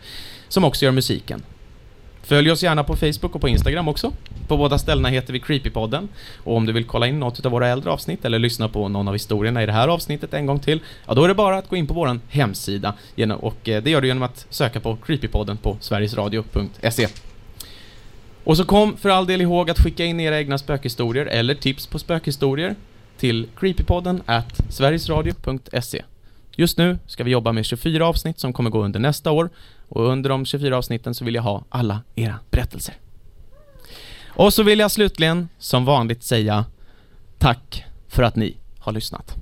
som också gör musiken. Följ oss gärna på Facebook och på Instagram också. På båda ställena heter vi Creepypodden. Och om du vill kolla in något av våra äldre avsnitt eller lyssna på någon av historierna i det här avsnittet en gång till, ja då är det bara att gå in på vår hemsida och eh, det gör du genom att söka på Creepypodden på sverigesradio.se. Och så kom för all del ihåg att skicka in era egna spökhistorier eller tips på spökhistorier till creepypodden at sverigesradio.se. Just nu ska vi jobba med 24 avsnitt som kommer gå under nästa år och under de 24 avsnitten så vill jag ha alla era berättelser. Och så vill jag slutligen, som vanligt, säga tack för att ni har lyssnat.